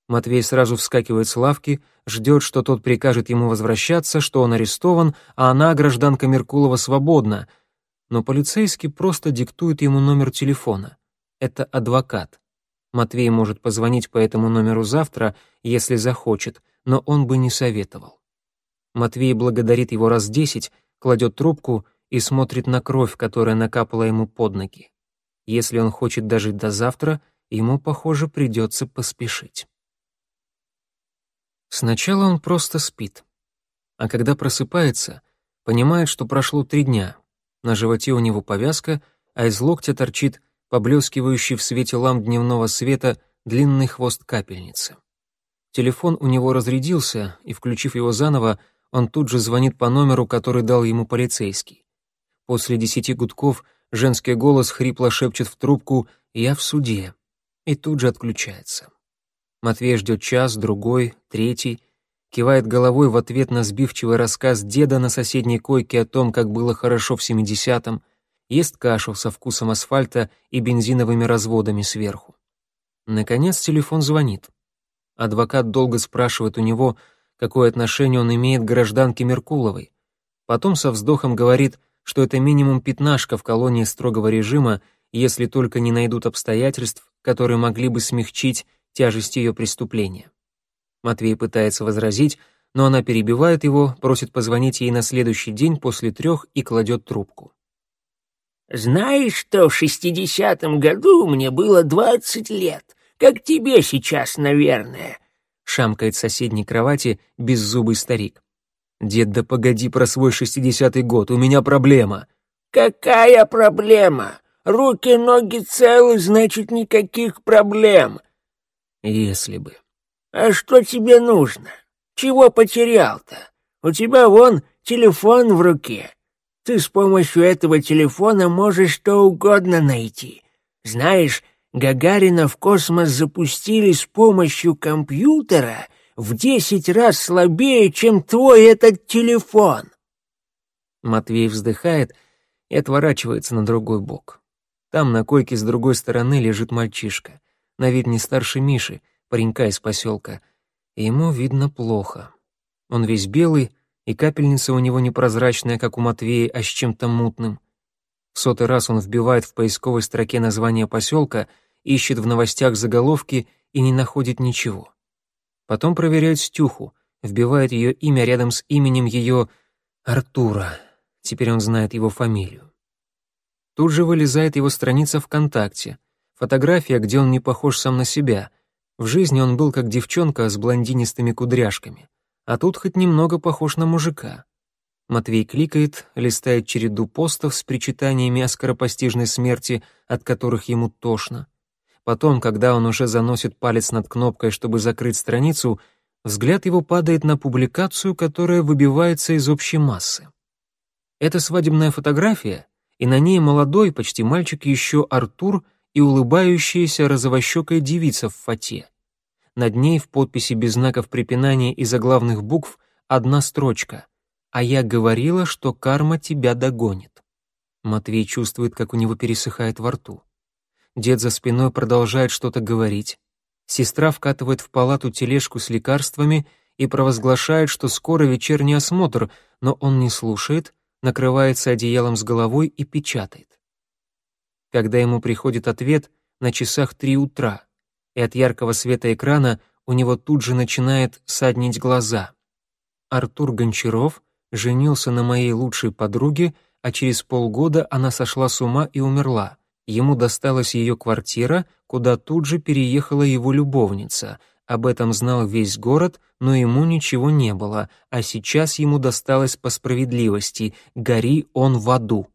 Матвей сразу вскакивает с лавки, ждет, что тот прикажет ему возвращаться, что он арестован, а она, гражданка Меркулова, свободна. Но полицейский просто диктует ему номер телефона. Это адвокат. Матвей может позвонить по этому номеру завтра, если захочет, но он бы не советовал. Матвей благодарит его раз десять, кладет трубку и смотрит на кровь, которая накапала ему под ноги. Если он хочет дожить до завтра, ему, похоже, придется поспешить. Сначала он просто спит, а когда просыпается, понимает, что прошло три дня. На животе у него повязка, а из локтя торчит поблескивающий в свете ламп дневного света длинный хвост капельницы. Телефон у него разрядился, и, включив его заново, он тут же звонит по номеру, который дал ему полицейский. После десяти гудков женский голос хрипло шепчет в трубку «Я в суде» и тут же отключается. Матвей ждет час, другой, третий, кивает головой в ответ на сбивчивый рассказ деда на соседней койке о том, как было хорошо в семидесятом, ест кашу со вкусом асфальта и бензиновыми разводами сверху. Наконец телефон звонит. Адвокат долго спрашивает у него, какое отношение он имеет к гражданке Меркуловой. Потом со вздохом говорит, что это минимум пятнашка в колонии строгого режима, если только не найдут обстоятельств, которые могли бы смягчить тяжесть ее преступления. Матвей пытается возразить, но она перебивает его, просит позвонить ей на следующий день после трех и кладет трубку. «Знаешь, что в шестидесятом году мне было двадцать лет, как тебе сейчас, наверное», — шамкает соседней кровати беззубый старик. «Дед, да погоди про свой шестидесятый год, у меня проблема». «Какая проблема? Руки-ноги целы, значит, никаких проблем. Если бы. А что тебе нужно? Чего потерял-то? У тебя вон телефон в руке. Ты с помощью этого телефона можешь что угодно найти. Знаешь, Гагарина в космос запустили с помощью компьютера в десять раз слабее, чем твой этот телефон. Матвей вздыхает и отворачивается на другой бок. Там на койке с другой стороны лежит мальчишка. на вид не старше Миши, паренька из поселка. И ему видно плохо. Он весь белый, и капельница у него непрозрачная, как у Матвея, а с чем-то мутным. В сотый раз он вбивает в поисковой строке название поселка, ищет в новостях заголовки и не находит ничего. Потом проверяет Стюху, вбивает ее имя рядом с именем ее Артура. Теперь он знает его фамилию. Тут же вылезает его страница ВКонтакте. Фотография, где он не похож сам на себя. В жизни он был как девчонка с блондинистыми кудряшками. А тут хоть немного похож на мужика. Матвей кликает, листает череду постов с причитаниями о скоропостижной смерти, от которых ему тошно. Потом, когда он уже заносит палец над кнопкой, чтобы закрыть страницу, взгляд его падает на публикацию, которая выбивается из общей массы. Это свадебная фотография, и на ней молодой, почти мальчик еще Артур и улыбающаяся розовощекая девица в фате. Над ней в подписи без знаков препинания и заглавных букв одна строчка «А я говорила, что карма тебя догонит». Матвей чувствует, как у него пересыхает во рту. Дед за спиной продолжает что-то говорить. Сестра вкатывает в палату тележку с лекарствами и провозглашает, что скоро вечерний осмотр, но он не слушает, накрывается одеялом с головой и печатает. Когда ему приходит ответ, на часах три утра, и от яркого света экрана у него тут же начинает саднить глаза. Артур Гончаров женился на моей лучшей подруге, а через полгода она сошла с ума и умерла. Ему досталась ее квартира, куда тут же переехала его любовница — об этом знал весь город, но ему ничего не было, а сейчас ему досталось по справедливости «Гори он в аду».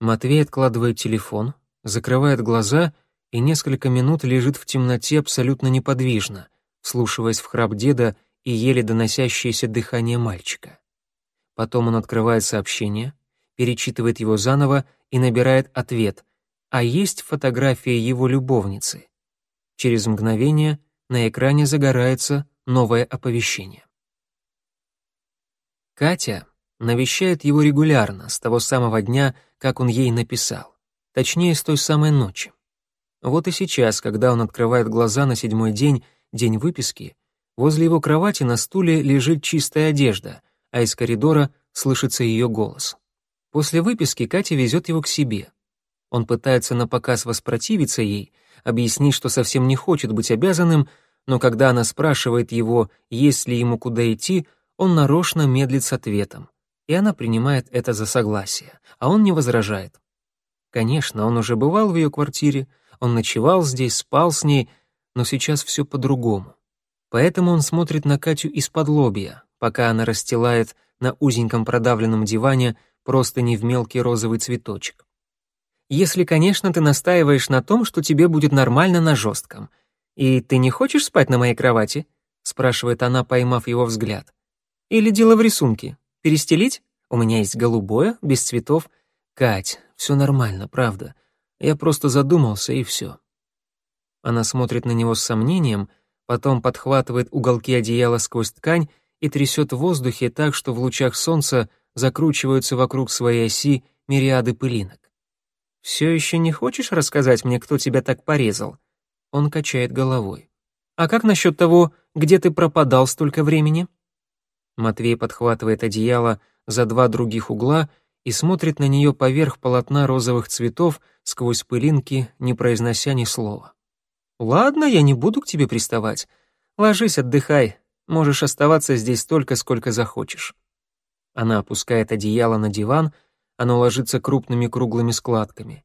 Матвей откладывает телефон, закрывает глаза и несколько минут лежит в темноте абсолютно неподвижно, слушаясь в храп деда и еле доносящееся дыхание мальчика. Потом он открывает сообщение, перечитывает его заново и набирает ответ, а есть фотография его любовницы. Через мгновение на экране загорается новое оповещение. Катя навещает его регулярно, с того самого дня, как он ей написал. Точнее, с той самой ночи. Вот и сейчас, когда он открывает глаза на седьмой день, день выписки, возле его кровати на стуле лежит чистая одежда, а из коридора слышится ее голос. После выписки Катя везет его к себе. Он пытается напоказ воспротивиться ей, объяснить, что совсем не хочет быть обязанным, но когда она спрашивает его, есть ли ему куда идти, он нарочно медлит с ответом, и она принимает это за согласие, а он не возражает. Конечно, он уже бывал в ее квартире, он ночевал здесь, спал с ней, но сейчас все по-другому. Поэтому он смотрит на Катю из-под лобья, пока она расстилает на узеньком продавленном диване просто не в мелкий розовый цветочек. Если, конечно, ты настаиваешь на том, что тебе будет нормально на жестком — «И ты не хочешь спать на моей кровати?» — спрашивает она, поймав его взгляд. «Или дело в рисунке? Перестелить? У меня есть голубое, без цветов. Кать, все нормально, правда. Я просто задумался, и все». Она смотрит на него с сомнением, потом подхватывает уголки одеяла сквозь ткань и трясет в воздухе так, что в лучах солнца закручиваются вокруг своей оси мириады пылинок. «Все еще не хочешь рассказать мне, кто тебя так порезал?» Он качает головой. «А как насчет того, где ты пропадал столько времени?» Матвей подхватывает одеяло за два других угла и смотрит на нее поверх полотна розовых цветов сквозь пылинки, не произнося ни слова. «Ладно, я не буду к тебе приставать. Ложись, отдыхай. Можешь оставаться здесь столько, сколько захочешь». Она опускает одеяло на диван, оно ложится крупными круглыми складками.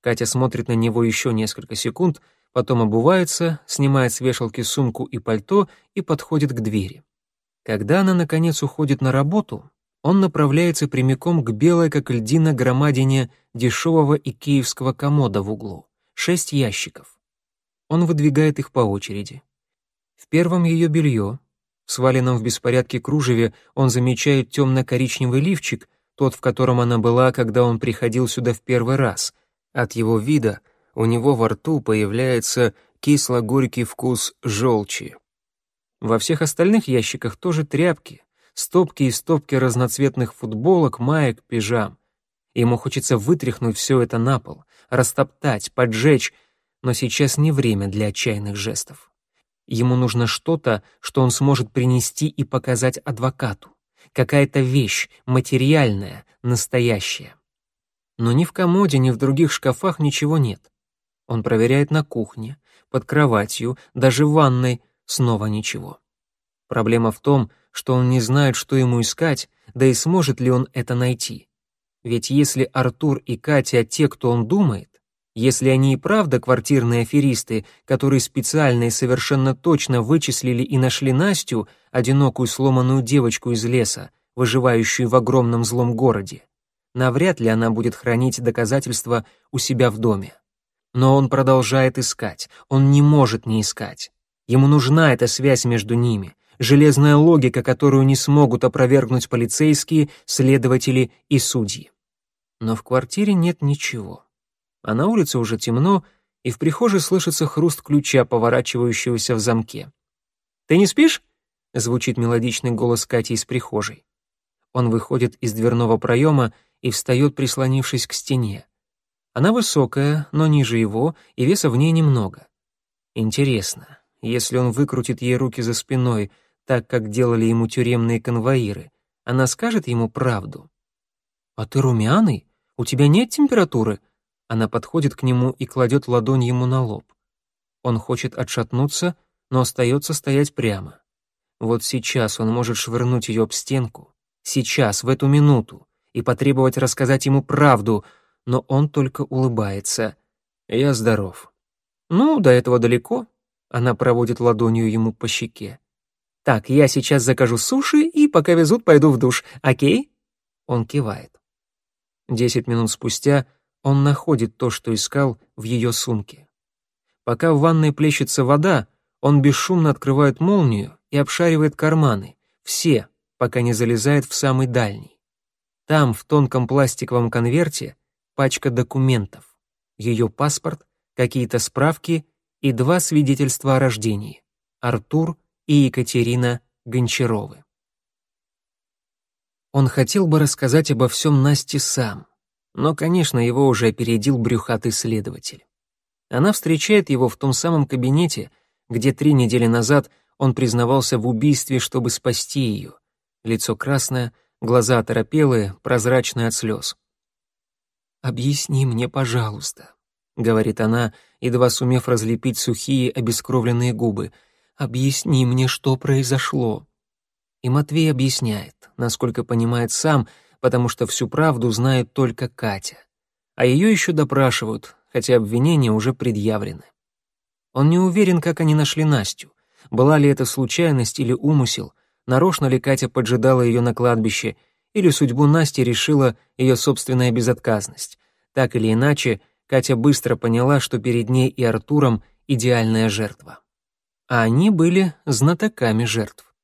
Катя смотрит на него еще несколько секунд — потом обувается, снимает с вешалки сумку и пальто и подходит к двери. Когда она, наконец, уходит на работу, он направляется прямиком к белой, как льдина, громадине дешевого и киевского комода в углу. Шесть ящиков. Он выдвигает их по очереди. В первом ее белье. Сваленном в беспорядке кружеве он замечает темно-коричневый лифчик, тот, в котором она была, когда он приходил сюда в первый раз. От его вида — у него во рту появляется кисло-горький вкус желчи. Во всех остальных ящиках тоже тряпки, стопки и стопки разноцветных футболок, маек, пижам. Ему хочется вытряхнуть все это на пол, растоптать, поджечь, но сейчас не время для отчаянных жестов. Ему нужно что-то, что он сможет принести и показать адвокату. Какая-то вещь, материальная, настоящая. Но ни в комоде, ни в других шкафах ничего нет. Он проверяет на кухне, под кроватью, даже в ванной, снова ничего. Проблема в том, что он не знает, что ему искать, да и сможет ли он это найти. Ведь если Артур и Катя те, кто он думает, если они и правда квартирные аферисты, которые специально и совершенно точно вычислили и нашли Настю, одинокую сломанную девочку из леса, выживающую в огромном злом городе, навряд ли она будет хранить доказательства у себя в доме. Но он продолжает искать, он не может не искать. Ему нужна эта связь между ними, железная логика, которую не смогут опровергнуть полицейские, следователи и судьи. Но в квартире нет ничего. А на улице уже темно, и в прихожей слышится хруст ключа, поворачивающегося в замке. «Ты не спишь?» — звучит мелодичный голос Кати из прихожей. Он выходит из дверного проема и встает, прислонившись к стене. Она высокая, но ниже его, и веса в ней немного. Интересно, если он выкрутит ей руки за спиной, так как делали ему тюремные конвоиры, она скажет ему правду. «А ты румяный? У тебя нет температуры?» Она подходит к нему и кладет ладонь ему на лоб. Он хочет отшатнуться, но остается стоять прямо. Вот сейчас он может швырнуть ее об стенку, сейчас, в эту минуту, и потребовать рассказать ему правду, но он только улыбается. «Я здоров». «Ну, до этого далеко», — она проводит ладонью ему по щеке. «Так, я сейчас закажу суши и, пока везут, пойду в душ, окей?» Он кивает. Десять минут спустя он находит то, что искал в ее сумке. Пока в ванной плещется вода, он бесшумно открывает молнию и обшаривает карманы, все, пока не залезает в самый дальний. Там, в тонком пластиковом конверте, пачка документов, ее паспорт, какие-то справки и два свидетельства о рождении — Артур и Екатерина Гончаровы. Он хотел бы рассказать обо всем Насте сам, но, конечно, его уже опередил брюхатый следователь. Она встречает его в том самом кабинете, где три недели назад он признавался в убийстве, чтобы спасти ее. Лицо красное, глаза оторопелые, прозрачные от слез. «Объясни мне, пожалуйста», — говорит она, едва сумев разлепить сухие обескровленные губы. «Объясни мне, что произошло». И Матвей объясняет, насколько понимает сам, потому что всю правду знает только Катя. А ее еще допрашивают, хотя обвинения уже предъявлены. Он не уверен, как они нашли Настю. Была ли это случайность или умысел, нарочно ли Катя поджидала ее на кладбище, или судьбу Насти решила ее собственная безотказность. Так или иначе, Катя быстро поняла, что перед ней и Артуром идеальная жертва. А они были знатоками жертв.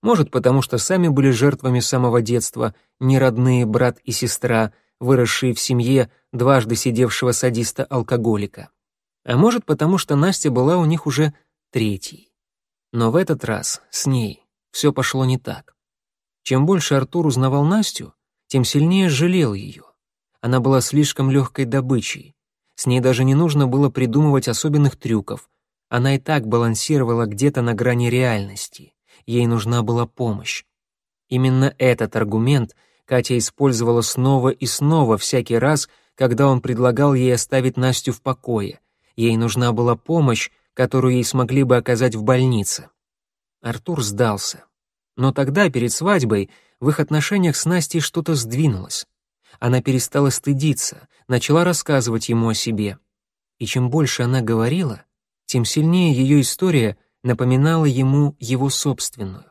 Может, потому что сами были жертвами самого детства, неродные брат и сестра, выросшие в семье дважды сидевшего садиста-алкоголика. А может, потому что Настя была у них уже третьей. Но в этот раз с ней все пошло не так. Чем больше Артур узнавал Настю, тем сильнее жалел ее. Она была слишком легкой добычей. С ней даже не нужно было придумывать особенных трюков. Она и так балансировала где-то на грани реальности ей нужна была помощь. Именно этот аргумент Катя использовала снова и снова всякий раз, когда он предлагал ей оставить Настю в покое. Ей нужна была помощь, которую ей смогли бы оказать в больнице. Артур сдался. Но тогда, перед свадьбой, в их отношениях с Настей что-то сдвинулось. Она перестала стыдиться, начала рассказывать ему о себе. И чем больше она говорила, тем сильнее ее история напоминала ему его собственную.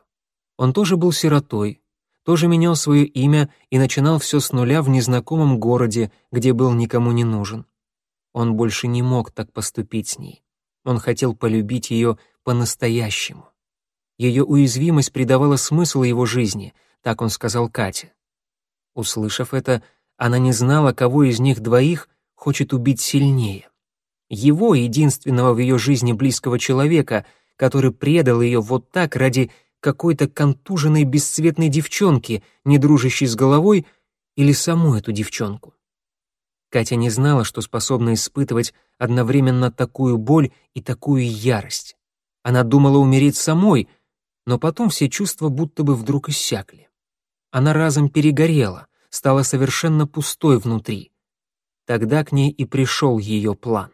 Он тоже был сиротой, тоже менял свое имя и начинал все с нуля в незнакомом городе, где был никому не нужен. Он больше не мог так поступить с ней. Он хотел полюбить ее по-настоящему. Ее уязвимость придавала смысл его жизни, так он сказал Кате. Услышав это, она не знала, кого из них двоих хочет убить сильнее. Его, единственного в ее жизни близкого человека — который предал ее вот так ради какой-то контуженной бесцветной девчонки, не дружащей с головой, или саму эту девчонку. Катя не знала, что способна испытывать одновременно такую боль и такую ярость. Она думала умереть самой, но потом все чувства будто бы вдруг иссякли. Она разом перегорела, стала совершенно пустой внутри. Тогда к ней и пришел ее план.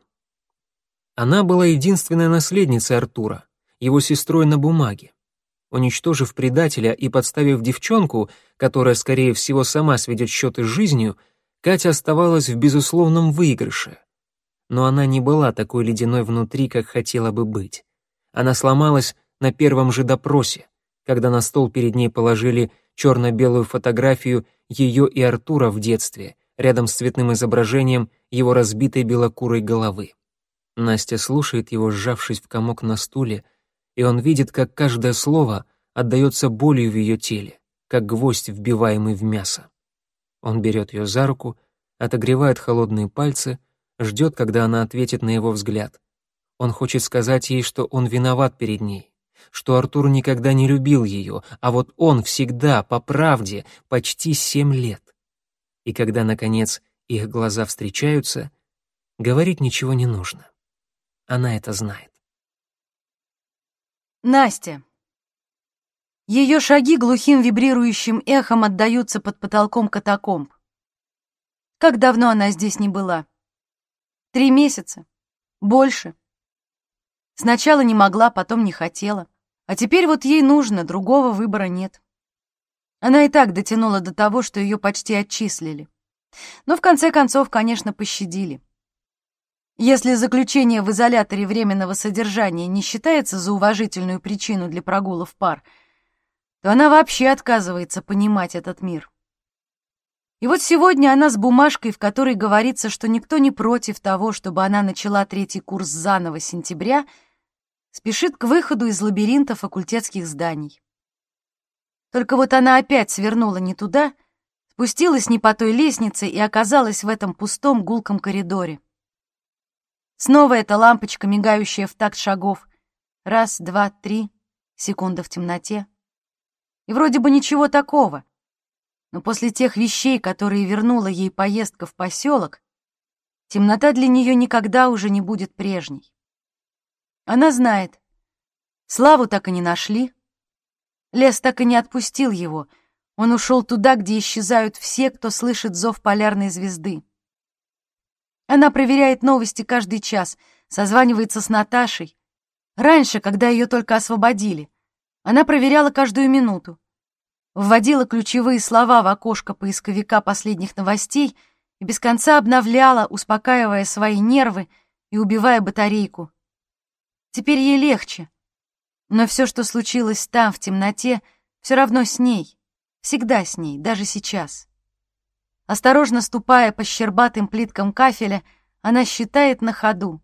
Она была единственной наследницей Артура, его сестрой на бумаге. Уничтожив предателя и подставив девчонку, которая, скорее всего, сама сведет счеты с жизнью, Катя оставалась в безусловном выигрыше. Но она не была такой ледяной внутри, как хотела бы быть. Она сломалась на первом же допросе, когда на стол перед ней положили черно-белую фотографию ее и Артура в детстве, рядом с цветным изображением его разбитой белокурой головы. Настя слушает его, сжавшись в комок на стуле, и он видит, как каждое слово отдается болью в ее теле, как гвоздь, вбиваемый в мясо. Он берет ее за руку, отогревает холодные пальцы, ждет, когда она ответит на его взгляд. Он хочет сказать ей, что он виноват перед ней, что Артур никогда не любил ее, а вот он всегда, по правде, почти семь лет. И когда, наконец, их глаза встречаются, говорить ничего не нужно. Она это знает. Настя. Ее шаги глухим вибрирующим эхом отдаются под потолком катакомб. Как давно она здесь не была? Три месяца? Больше? Сначала не могла, потом не хотела. А теперь вот ей нужно, другого выбора нет. Она и так дотянула до того, что ее почти отчислили. Но в конце концов, конечно, пощадили. Если заключение в изоляторе временного содержания не считается за уважительную причину для прогула в пар, то она вообще отказывается понимать этот мир. И вот сегодня она с бумажкой, в которой говорится, что никто не против того, чтобы она начала третий курс заново сентября, спешит к выходу из лабиринта факультетских зданий. Только вот она опять свернула не туда, спустилась не по той лестнице и оказалась в этом пустом гулком коридоре. Снова эта лампочка, мигающая в такт шагов. Раз, два, три, секунда в темноте. И вроде бы ничего такого. Но после тех вещей, которые вернула ей поездка в поселок, темнота для нее никогда уже не будет прежней. Она знает. Славу так и не нашли. Лес так и не отпустил его. Он ушел туда, где исчезают все, кто слышит зов полярной звезды. Она проверяет новости каждый час, созванивается с Наташей. Раньше, когда ее только освободили, она проверяла каждую минуту. Вводила ключевые слова в окошко поисковика последних новостей и без конца обновляла, успокаивая свои нервы и убивая батарейку. Теперь ей легче. Но все, что случилось там, в темноте, все равно с ней. Всегда с ней, даже сейчас. Осторожно ступая по щербатым плиткам кафеля, она считает на ходу.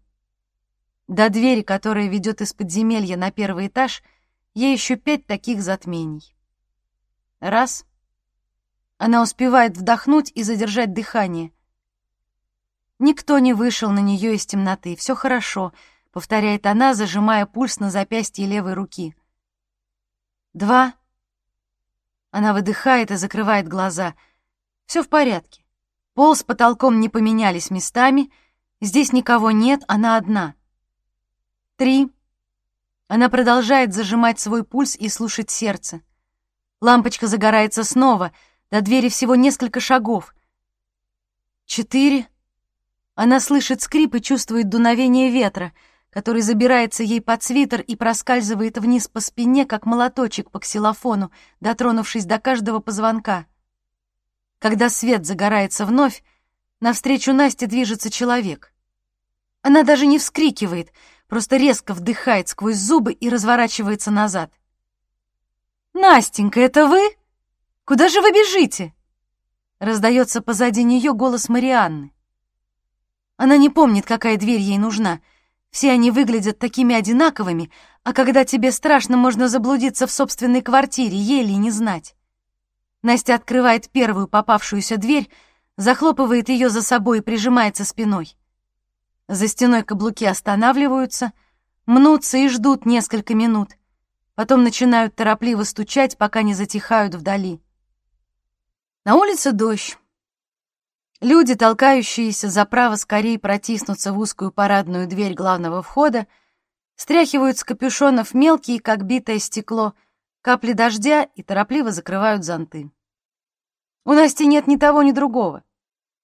До двери, которая ведет из подземелья на первый этаж, ей еще пять таких затмений. Раз. Она успевает вдохнуть и задержать дыхание. Никто не вышел на нее из темноты. Все хорошо, повторяет она, зажимая пульс на запястье левой руки. Два. Она выдыхает и закрывает глаза — все в порядке. Пол с потолком не поменялись местами, здесь никого нет, она одна. Три. Она продолжает зажимать свой пульс и слушать сердце. Лампочка загорается снова, до двери всего несколько шагов. Четыре. Она слышит скрип и чувствует дуновение ветра, который забирается ей под свитер и проскальзывает вниз по спине, как молоточек по ксилофону, дотронувшись до каждого позвонка. Когда свет загорается вновь, навстречу Насте движется человек. Она даже не вскрикивает, просто резко вдыхает сквозь зубы и разворачивается назад. «Настенька, это вы? Куда же вы бежите?» Раздается позади нее голос Марианны. Она не помнит, какая дверь ей нужна. Все они выглядят такими одинаковыми, а когда тебе страшно, можно заблудиться в собственной квартире, еле не знать. Настя открывает первую попавшуюся дверь, захлопывает ее за собой и прижимается спиной. За стеной каблуки останавливаются, мнутся и ждут несколько минут. Потом начинают торопливо стучать, пока не затихают вдали. На улице дождь. Люди, толкающиеся за право скорее протиснуться в узкую парадную дверь главного входа, стряхивают с капюшонов мелкие, как битое стекло, капли дождя и торопливо закрывают зонты. У Насти нет ни того, ни другого.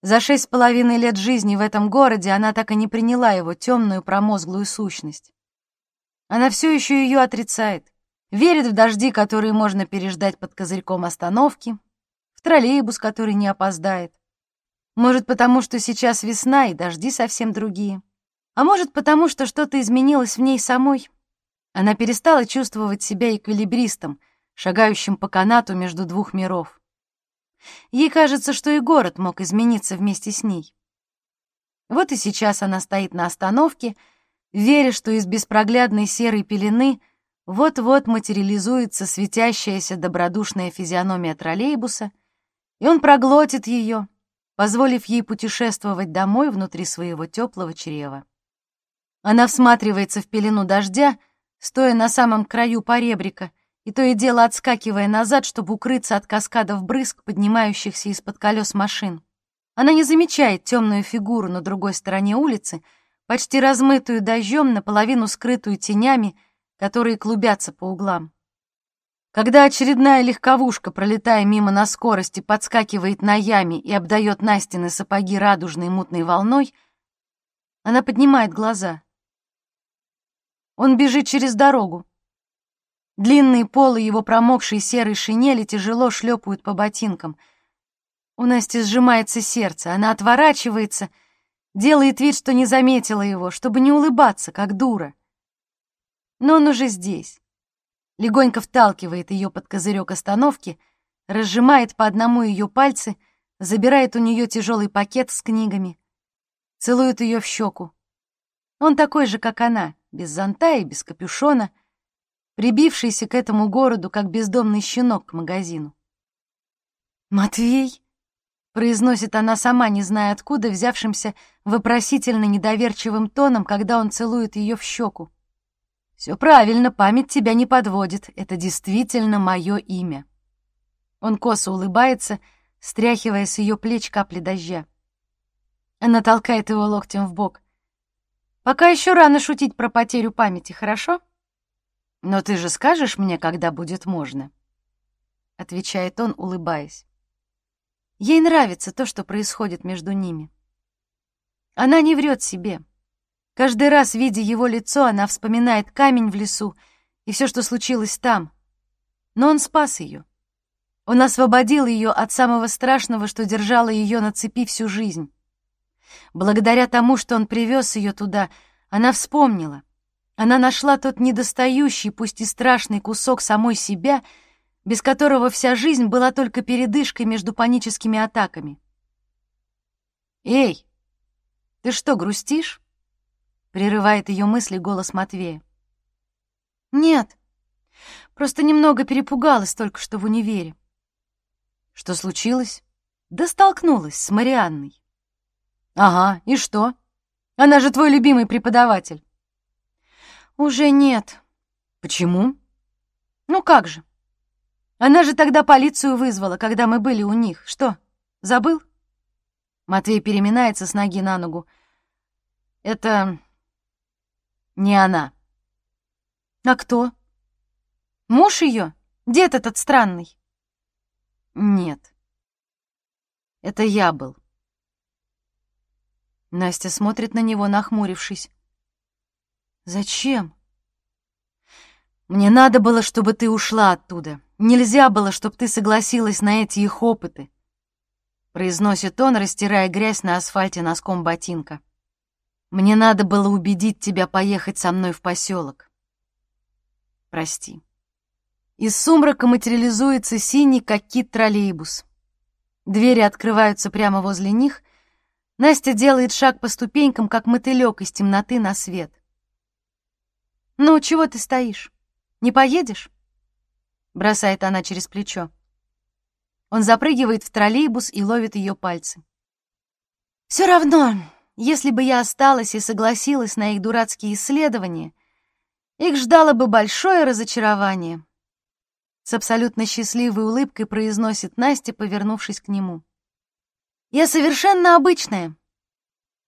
За шесть с половиной лет жизни в этом городе она так и не приняла его темную промозглую сущность. Она все еще ее отрицает, верит в дожди, которые можно переждать под козырьком остановки, в троллейбус, который не опоздает. Может, потому что сейчас весна и дожди совсем другие. А может, потому что что-то изменилось в ней самой. Она перестала чувствовать себя эквилибристом, шагающим по канату между двух миров. Ей кажется, что и город мог измениться вместе с ней. Вот и сейчас она стоит на остановке, веря, что из беспроглядной серой пелены вот-вот материализуется светящаяся добродушная физиономия троллейбуса, и он проглотит ее, позволив ей путешествовать домой внутри своего теплого чрева. Она всматривается в пелену дождя, стоя на самом краю поребрика, и то и дело отскакивая назад, чтобы укрыться от каскадов брызг, поднимающихся из-под колес машин. Она не замечает темную фигуру на другой стороне улицы, почти размытую дождем, наполовину скрытую тенями, которые клубятся по углам. Когда очередная легковушка, пролетая мимо на скорости, подскакивает на яме и обдает Настины сапоги радужной мутной волной, она поднимает глаза. Он бежит через дорогу. Длинные полы его промокшей серой шинели тяжело шлепают по ботинкам. У Насти сжимается сердце, она отворачивается, делает вид, что не заметила его, чтобы не улыбаться, как дура. Но он уже здесь. Легонько вталкивает ее под козырек остановки, разжимает по одному ее пальцы, забирает у нее тяжелый пакет с книгами, целует ее в щеку. Он такой же, как она, без зонта и без капюшона — прибившийся к этому городу, как бездомный щенок к магазину. «Матвей?» — произносит она сама, не зная откуда, взявшимся вопросительно недоверчивым тоном, когда он целует ее в щеку. «Все правильно, память тебя не подводит. Это действительно мое имя». Он косо улыбается, стряхивая с ее плеч капли дождя. Она толкает его локтем в бок. «Пока еще рано шутить про потерю памяти, хорошо?» «Но ты же скажешь мне, когда будет можно?» — отвечает он, улыбаясь. Ей нравится то, что происходит между ними. Она не врет себе. Каждый раз, видя его лицо, она вспоминает камень в лесу и все, что случилось там. Но он спас ее. Он освободил ее от самого страшного, что держало ее на цепи всю жизнь. Благодаря тому, что он привез ее туда, она вспомнила — она нашла тот недостающий, пусть и страшный кусок самой себя, без которого вся жизнь была только передышкой между паническими атаками. «Эй, ты что, грустишь?» — прерывает ее мысли голос Матвея. «Нет, просто немного перепугалась только что в универе». «Что случилось?» «Да столкнулась с Марианной». «Ага, и что? Она же твой любимый преподаватель». «Уже нет». «Почему?» «Ну как же? Она же тогда полицию вызвала, когда мы были у них. Что, забыл?» Матвей переминается с ноги на ногу. «Это не она». «А кто? Муж ее? Дед этот странный?» «Нет. Это я был». Настя смотрит на него, нахмурившись. Зачем? Мне надо было, чтобы ты ушла оттуда. Нельзя было, чтобы ты согласилась на эти их опыты. Произносит он, растирая грязь на асфальте носком ботинка. Мне надо было убедить тебя поехать со мной в поселок. Прости. Из сумрака материализуется синий, как кит, троллейбус. Двери открываются прямо возле них. Настя делает шаг по ступенькам, как мотылек из темноты на свет. «Ну, чего ты стоишь? Не поедешь?» Бросает она через плечо. Он запрыгивает в троллейбус и ловит ее пальцы. «Все равно, если бы я осталась и согласилась на их дурацкие исследования, их ждало бы большое разочарование». С абсолютно счастливой улыбкой произносит Настя, повернувшись к нему. Я совершенно обычная.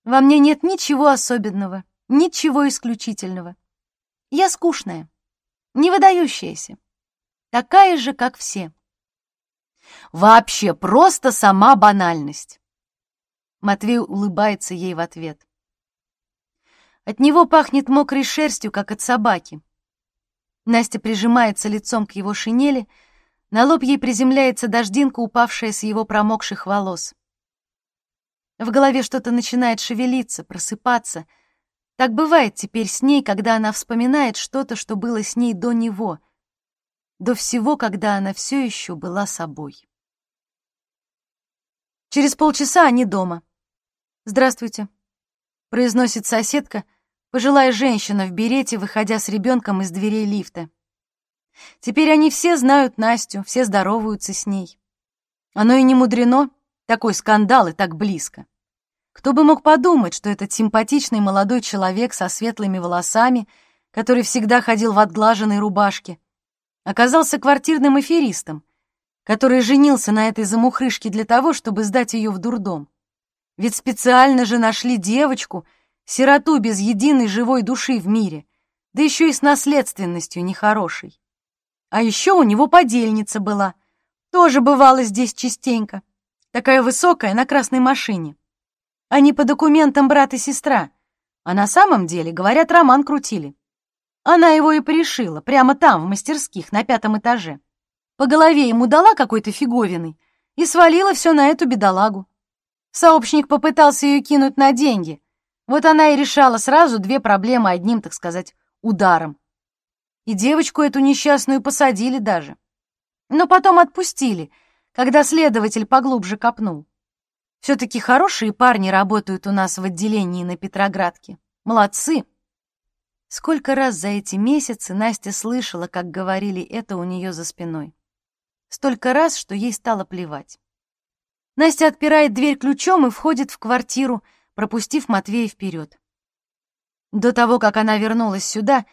Во мне нет ничего особенного, ничего исключительного. Я скучная, не выдающаяся, такая же, как все. Вообще просто сама банальность. Матвей улыбается ей в ответ. От него пахнет мокрой шерстью, как от собаки. Настя прижимается лицом к его шинели, на лоб ей приземляется дождинка, упавшая с его промокших волос. В голове что-то начинает шевелиться, просыпаться. Так бывает теперь с ней, когда она вспоминает что-то, что было с ней до него, до всего, когда она все еще была собой. Через полчаса они дома. «Здравствуйте», — произносит соседка, пожилая женщина в берете, выходя с ребенком из дверей лифта. Теперь они все знают Настю, все здороваются с ней. Оно и не мудрено, такой скандал и так близко. Кто бы мог подумать, что этот симпатичный молодой человек со светлыми волосами, который всегда ходил в отглаженной рубашке, оказался квартирным аферистом, который женился на этой замухрышке для того, чтобы сдать ее в дурдом. Ведь специально же нашли девочку — сироту без единой живой души в мире, да еще и с наследственностью нехорошей. А еще у него подельница была, тоже бывала здесь частенько, такая высокая на красной машине. Они по документам брат и сестра, а на самом деле, говорят, роман крутили. Она его и порешила, прямо там, в мастерских, на пятом этаже. По голове ему дала какой-то фиговиной и свалила все на эту бедолагу. Сообщник попытался ее кинуть на деньги, вот она и решала сразу две проблемы одним, так сказать, ударом. И девочку эту несчастную посадили даже. Но потом отпустили, когда следователь поглубже копнул. Все-таки хорошие парни работают у нас в отделении на Петроградке. Молодцы. Сколько раз за эти месяцы Настя слышала, как говорили это у нее за спиной. Столько раз, что ей стало плевать. Настя отпирает дверь ключом и входит в квартиру, пропустив Матвея вперед. До того, как она вернулась сюда,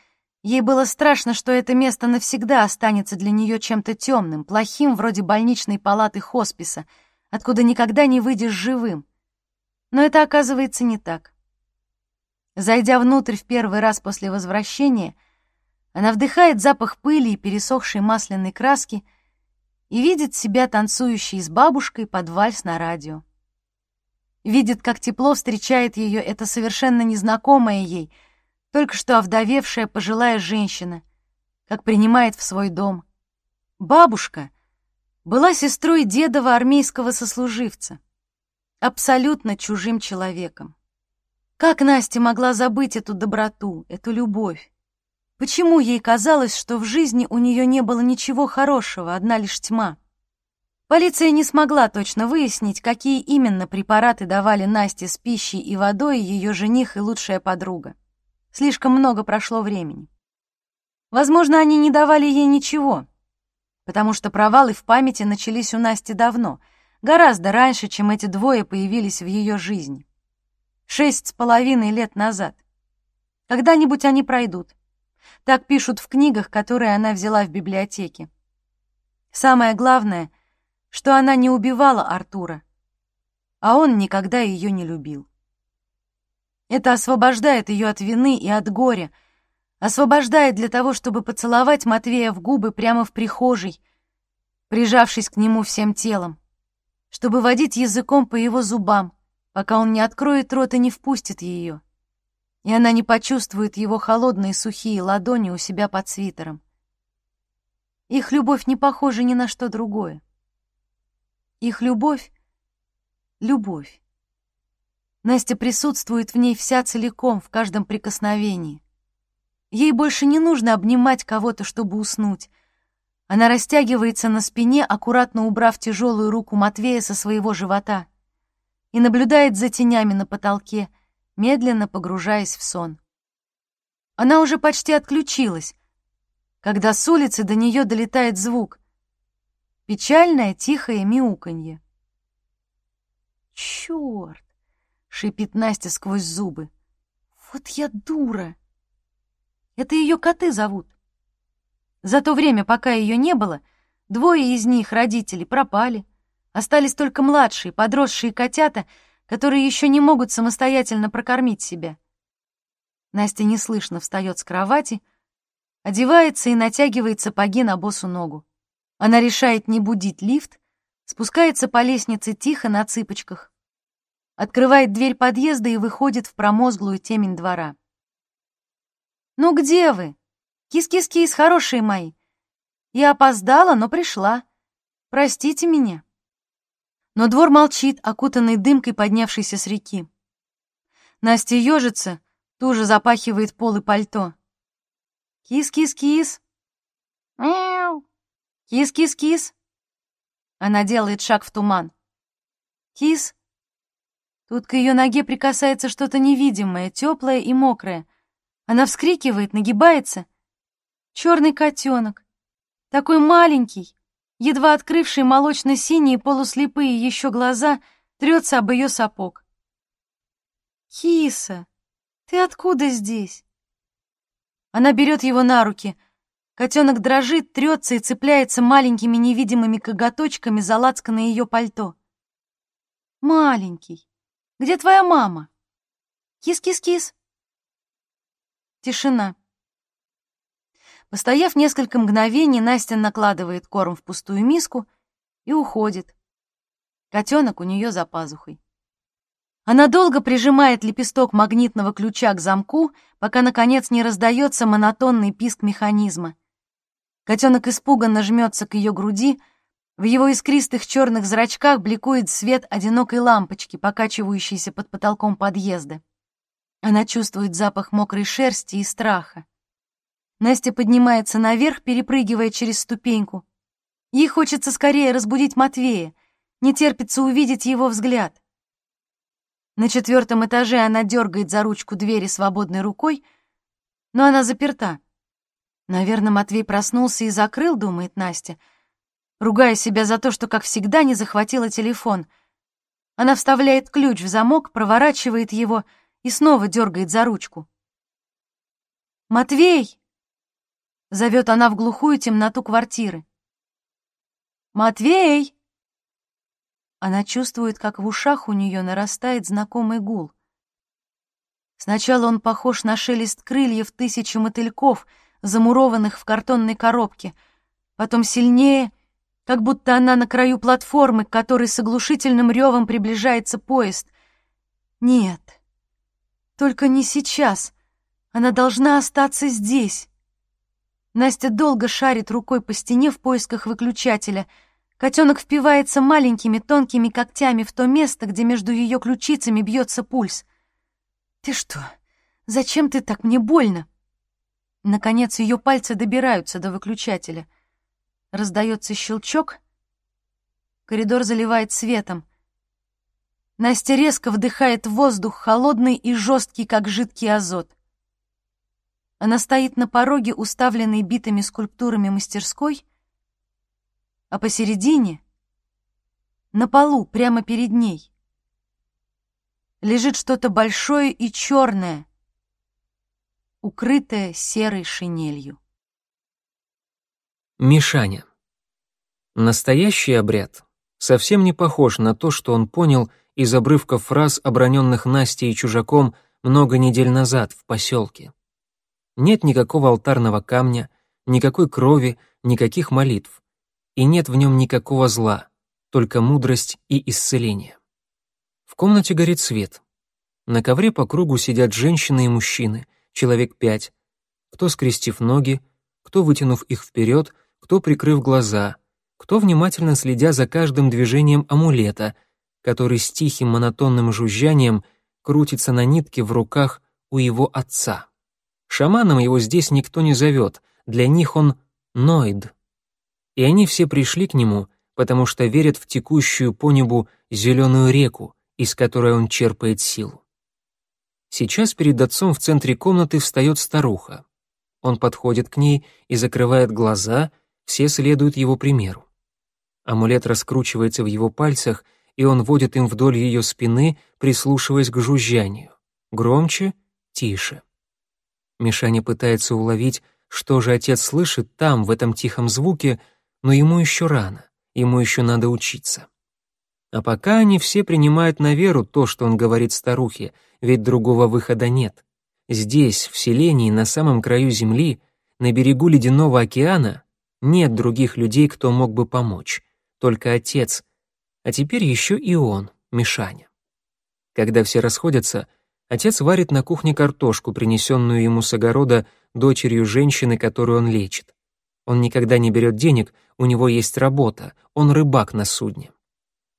ей было страшно, что это место навсегда останется для нее чем-то темным, плохим, вроде больничной палаты хосписа, откуда никогда не выйдешь живым. Но это оказывается не так. Зайдя внутрь в первый раз после возвращения, она вдыхает запах пыли и пересохшей масляной краски и видит себя танцующей с бабушкой под вальс на радио видит, как тепло встречает ее эта совершенно незнакомая ей, только что овдовевшая пожилая женщина, как принимает в свой дом. Бабушка была сестрой дедова армейского сослуживца, абсолютно чужим человеком. Как Настя могла забыть эту доброту, эту любовь? Почему ей казалось, что в жизни у нее не было ничего хорошего, одна лишь тьма? Полиция не смогла точно выяснить, какие именно препараты давали Насте с пищей и водой ее жених и лучшая подруга. Слишком много прошло времени. Возможно, они не давали ей ничего, потому что провалы в памяти начались у Насти давно, гораздо раньше, чем эти двое появились в ее жизни. Шесть с половиной лет назад. Когда-нибудь они пройдут. Так пишут в книгах, которые она взяла в библиотеке. Самое главное — что она не убивала Артура, а он никогда ее не любил. Это освобождает ее от вины и от горя, освобождает для того, чтобы поцеловать Матвея в губы прямо в прихожей, прижавшись к нему всем телом, чтобы водить языком по его зубам, пока он не откроет рот и не впустит ее, и она не почувствует его холодные сухие ладони у себя под свитером. Их любовь не похожа ни на что другое. Их любовь — любовь. Настя присутствует в ней вся целиком, в каждом прикосновении. Ей больше не нужно обнимать кого-то, чтобы уснуть. Она растягивается на спине, аккуратно убрав тяжелую руку Матвея со своего живота, и наблюдает за тенями на потолке, медленно погружаясь в сон. Она уже почти отключилась, когда с улицы до нее долетает звук печальное тихое мяуканье. «Черт!» — шипит Настя сквозь зубы. «Вот я дура!» Это ее коты зовут. За то время, пока ее не было, двое из них, родители, пропали. Остались только младшие, подросшие котята, которые еще не могут самостоятельно прокормить себя. Настя неслышно встает с кровати, одевается и натягивает сапоги на босу ногу. Она решает не будить лифт, спускается по лестнице тихо на цыпочках, открывает дверь подъезда и выходит в промозглую темень двора. «Ну где вы? Кис-кис-кис, хорошие мои! Я опоздала, но пришла. Простите меня». Но двор молчит, окутанный дымкой, поднявшейся с реки. Настя ежится, туже запахивает пол и пальто. «Кис-кис-кис!» «Мяу!» «Кис-кис-кис!» Она делает шаг в туман. «Кис!» Тут к ее ноге прикасается что-то невидимое, теплое и мокрое. Она вскрикивает, нагибается. Черный котенок. Такой маленький, едва открывший молочно-синие полуслепые еще глаза, трется об ее сапог. «Киса, ты откуда здесь?» Она берет его на руки. Котенок дрожит, трется и цепляется маленькими невидимыми коготочками за на ее пальто. «Маленький, где твоя мама?» «Кис-кис-кис». Тишина. Постояв несколько мгновений, Настя накладывает корм в пустую миску и уходит. Котенок у нее за пазухой. Она долго прижимает лепесток магнитного ключа к замку, пока, наконец, не раздается монотонный писк механизма. Котенок испуганно жмется к ее груди, в его искристых черных зрачках бликует свет одинокой лампочки, покачивающейся под потолком подъезда. Она чувствует запах мокрой шерсти и страха. Настя поднимается наверх, перепрыгивая через ступеньку. Ей хочется скорее разбудить Матвея, не терпится увидеть его взгляд. На четвертом этаже она дергает за ручку двери свободной рукой, но она заперта. Наверное, Матвей проснулся и закрыл, думает Настя, ругая себя за то, что, как всегда, не захватила телефон. Она вставляет ключ в замок, проворачивает его и снова дергает за ручку. «Матвей!» Зовет она в глухую темноту квартиры. «Матвей!» Она чувствует, как в ушах у нее нарастает знакомый гул. Сначала он похож на шелест крыльев тысячи мотыльков, замурованных в картонной коробке, потом сильнее, как будто она на краю платформы, к которой с оглушительным ревом приближается поезд. Нет, только не сейчас. Она должна остаться здесь. Настя долго шарит рукой по стене в поисках выключателя. Котенок впивается маленькими тонкими когтями в то место, где между ее ключицами бьется пульс. «Ты что? Зачем ты так? Мне больно!» Наконец ее пальцы добираются до выключателя. Раздается щелчок. Коридор заливает светом. Настя резко вдыхает воздух, холодный и жесткий, как жидкий азот. Она стоит на пороге, уставленной битыми скульптурами мастерской, а посередине, на полу, прямо перед ней, лежит что-то большое и черное, укрытое серой шинелью. Мишаня. Настоящий обряд совсем не похож на то, что он понял из обрывков фраз, оброненных Настей и чужаком много недель назад в поселке. Нет никакого алтарного камня, никакой крови, никаких молитв. И нет в нем никакого зла, только мудрость и исцеление. В комнате горит свет. На ковре по кругу сидят женщины и мужчины, человек пять. Кто скрестив ноги, кто вытянув их вперед, кто прикрыв глаза, кто внимательно следя за каждым движением амулета, который с тихим монотонным жужжанием крутится на нитке в руках у его отца. Шаманом его здесь никто не зовет, для них он Ноид. И они все пришли к нему, потому что верят в текущую по небу зеленую реку, из которой он черпает силу. Сейчас перед отцом в центре комнаты встает старуха. Он подходит к ней и закрывает глаза, все следуют его примеру. Амулет раскручивается в его пальцах, и он водит им вдоль ее спины, прислушиваясь к жужжанию. Громче, тише. Мишаня пытается уловить, что же отец слышит там, в этом тихом звуке, но ему еще рано, ему еще надо учиться. А пока они все принимают на веру то, что он говорит старухе, ведь другого выхода нет. Здесь, в селении на самом краю земли, на берегу ледяного океана, нет других людей, кто мог бы помочь. Только отец. А теперь еще и он, Мишаня. Когда все расходятся, отец варит на кухне картошку, принесенную ему с огорода дочерью женщины, которую он лечит. Он никогда не берет денег, у него есть работа, он рыбак на судне.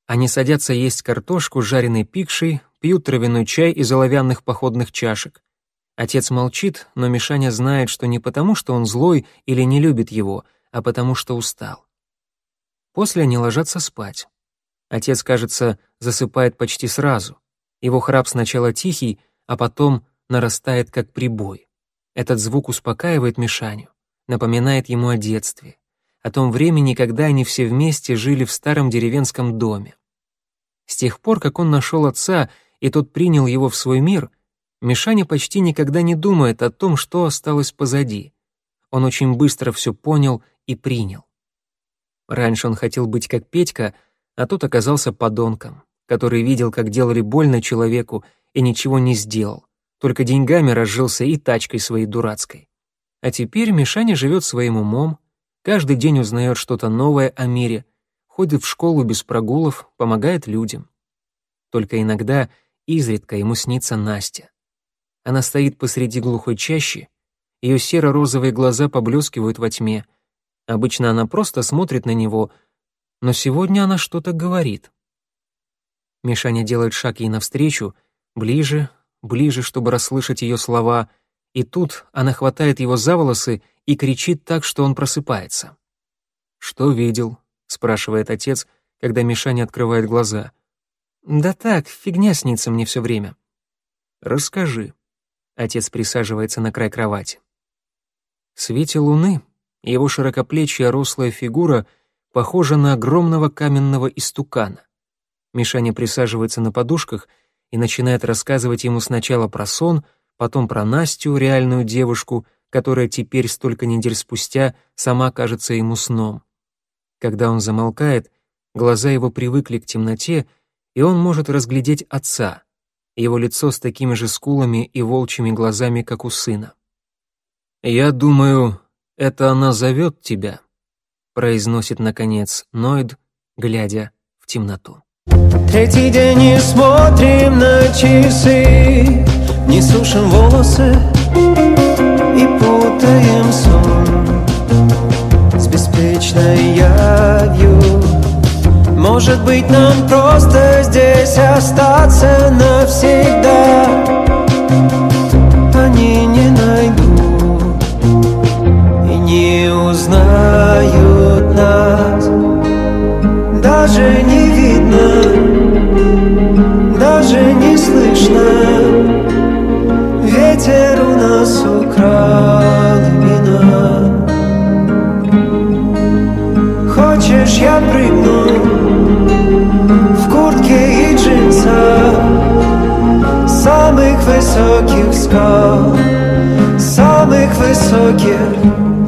Они садятся есть картошку, жареной пикшей, пьют травяной чай из оловянных походных чашек. Отец молчит, но Мишаня знает, что не потому, что он злой или не любит его, а потому что устал. После они ложатся спать. Отец, кажется, засыпает почти сразу. Его храп сначала тихий, а потом нарастает как прибой. Этот звук успокаивает Мишаню, напоминает ему о детстве, о том времени, когда они все вместе жили в старом деревенском доме. С тех пор, как он нашел отца, и тот принял его в свой мир, Мишаня почти никогда не думает о том, что осталось позади. Он очень быстро все понял и принял. Раньше он хотел быть как Петька, а тот оказался подонком, который видел, как делали больно человеку, и ничего не сделал, только деньгами разжился и тачкой своей дурацкой. А теперь Мишаня живет своим умом, каждый день узнает что-то новое о мире, ходит в школу без прогулов, помогает людям. Только иногда, изредка ему снится Настя. Она стоит посреди глухой чащи, ее серо-розовые глаза поблескивают во тьме. Обычно она просто смотрит на него, но сегодня она что-то говорит. Мишаня делает шаг ей навстречу, ближе, ближе, чтобы расслышать ее слова, и тут она хватает его за волосы и кричит так, что он просыпается. «Что видел?» спрашивает отец, когда Мишаня открывает глаза. Да так, фигня снится мне все время. Расскажи. Отец присаживается на край кровати. В свете луны его широкоплечья рослая фигура похожа на огромного каменного истукана. Мишаня присаживается на подушках и начинает рассказывать ему сначала про сон, потом про Настю, реальную девушку, которая теперь, столько недель спустя, сама кажется ему сном. Когда он замолкает, глаза его привыкли к темноте, и он может разглядеть отца, его лицо с такими же скулами и волчьими глазами, как у сына. «Я думаю, это она зовет тебя», — произносит, наконец, Ноид, глядя в темноту. Третий день не смотрим на часы, не сушим волосы и путаем сон. Беспечной явью. Может быть нам просто здесь остаться навсегда. Они не найдут и не узнают нас. Даже не видно, даже не слышно. Ветер у нас украл имена хочешь, я прыгну В куртке и джинсах? Самых высоких скал Самых высоких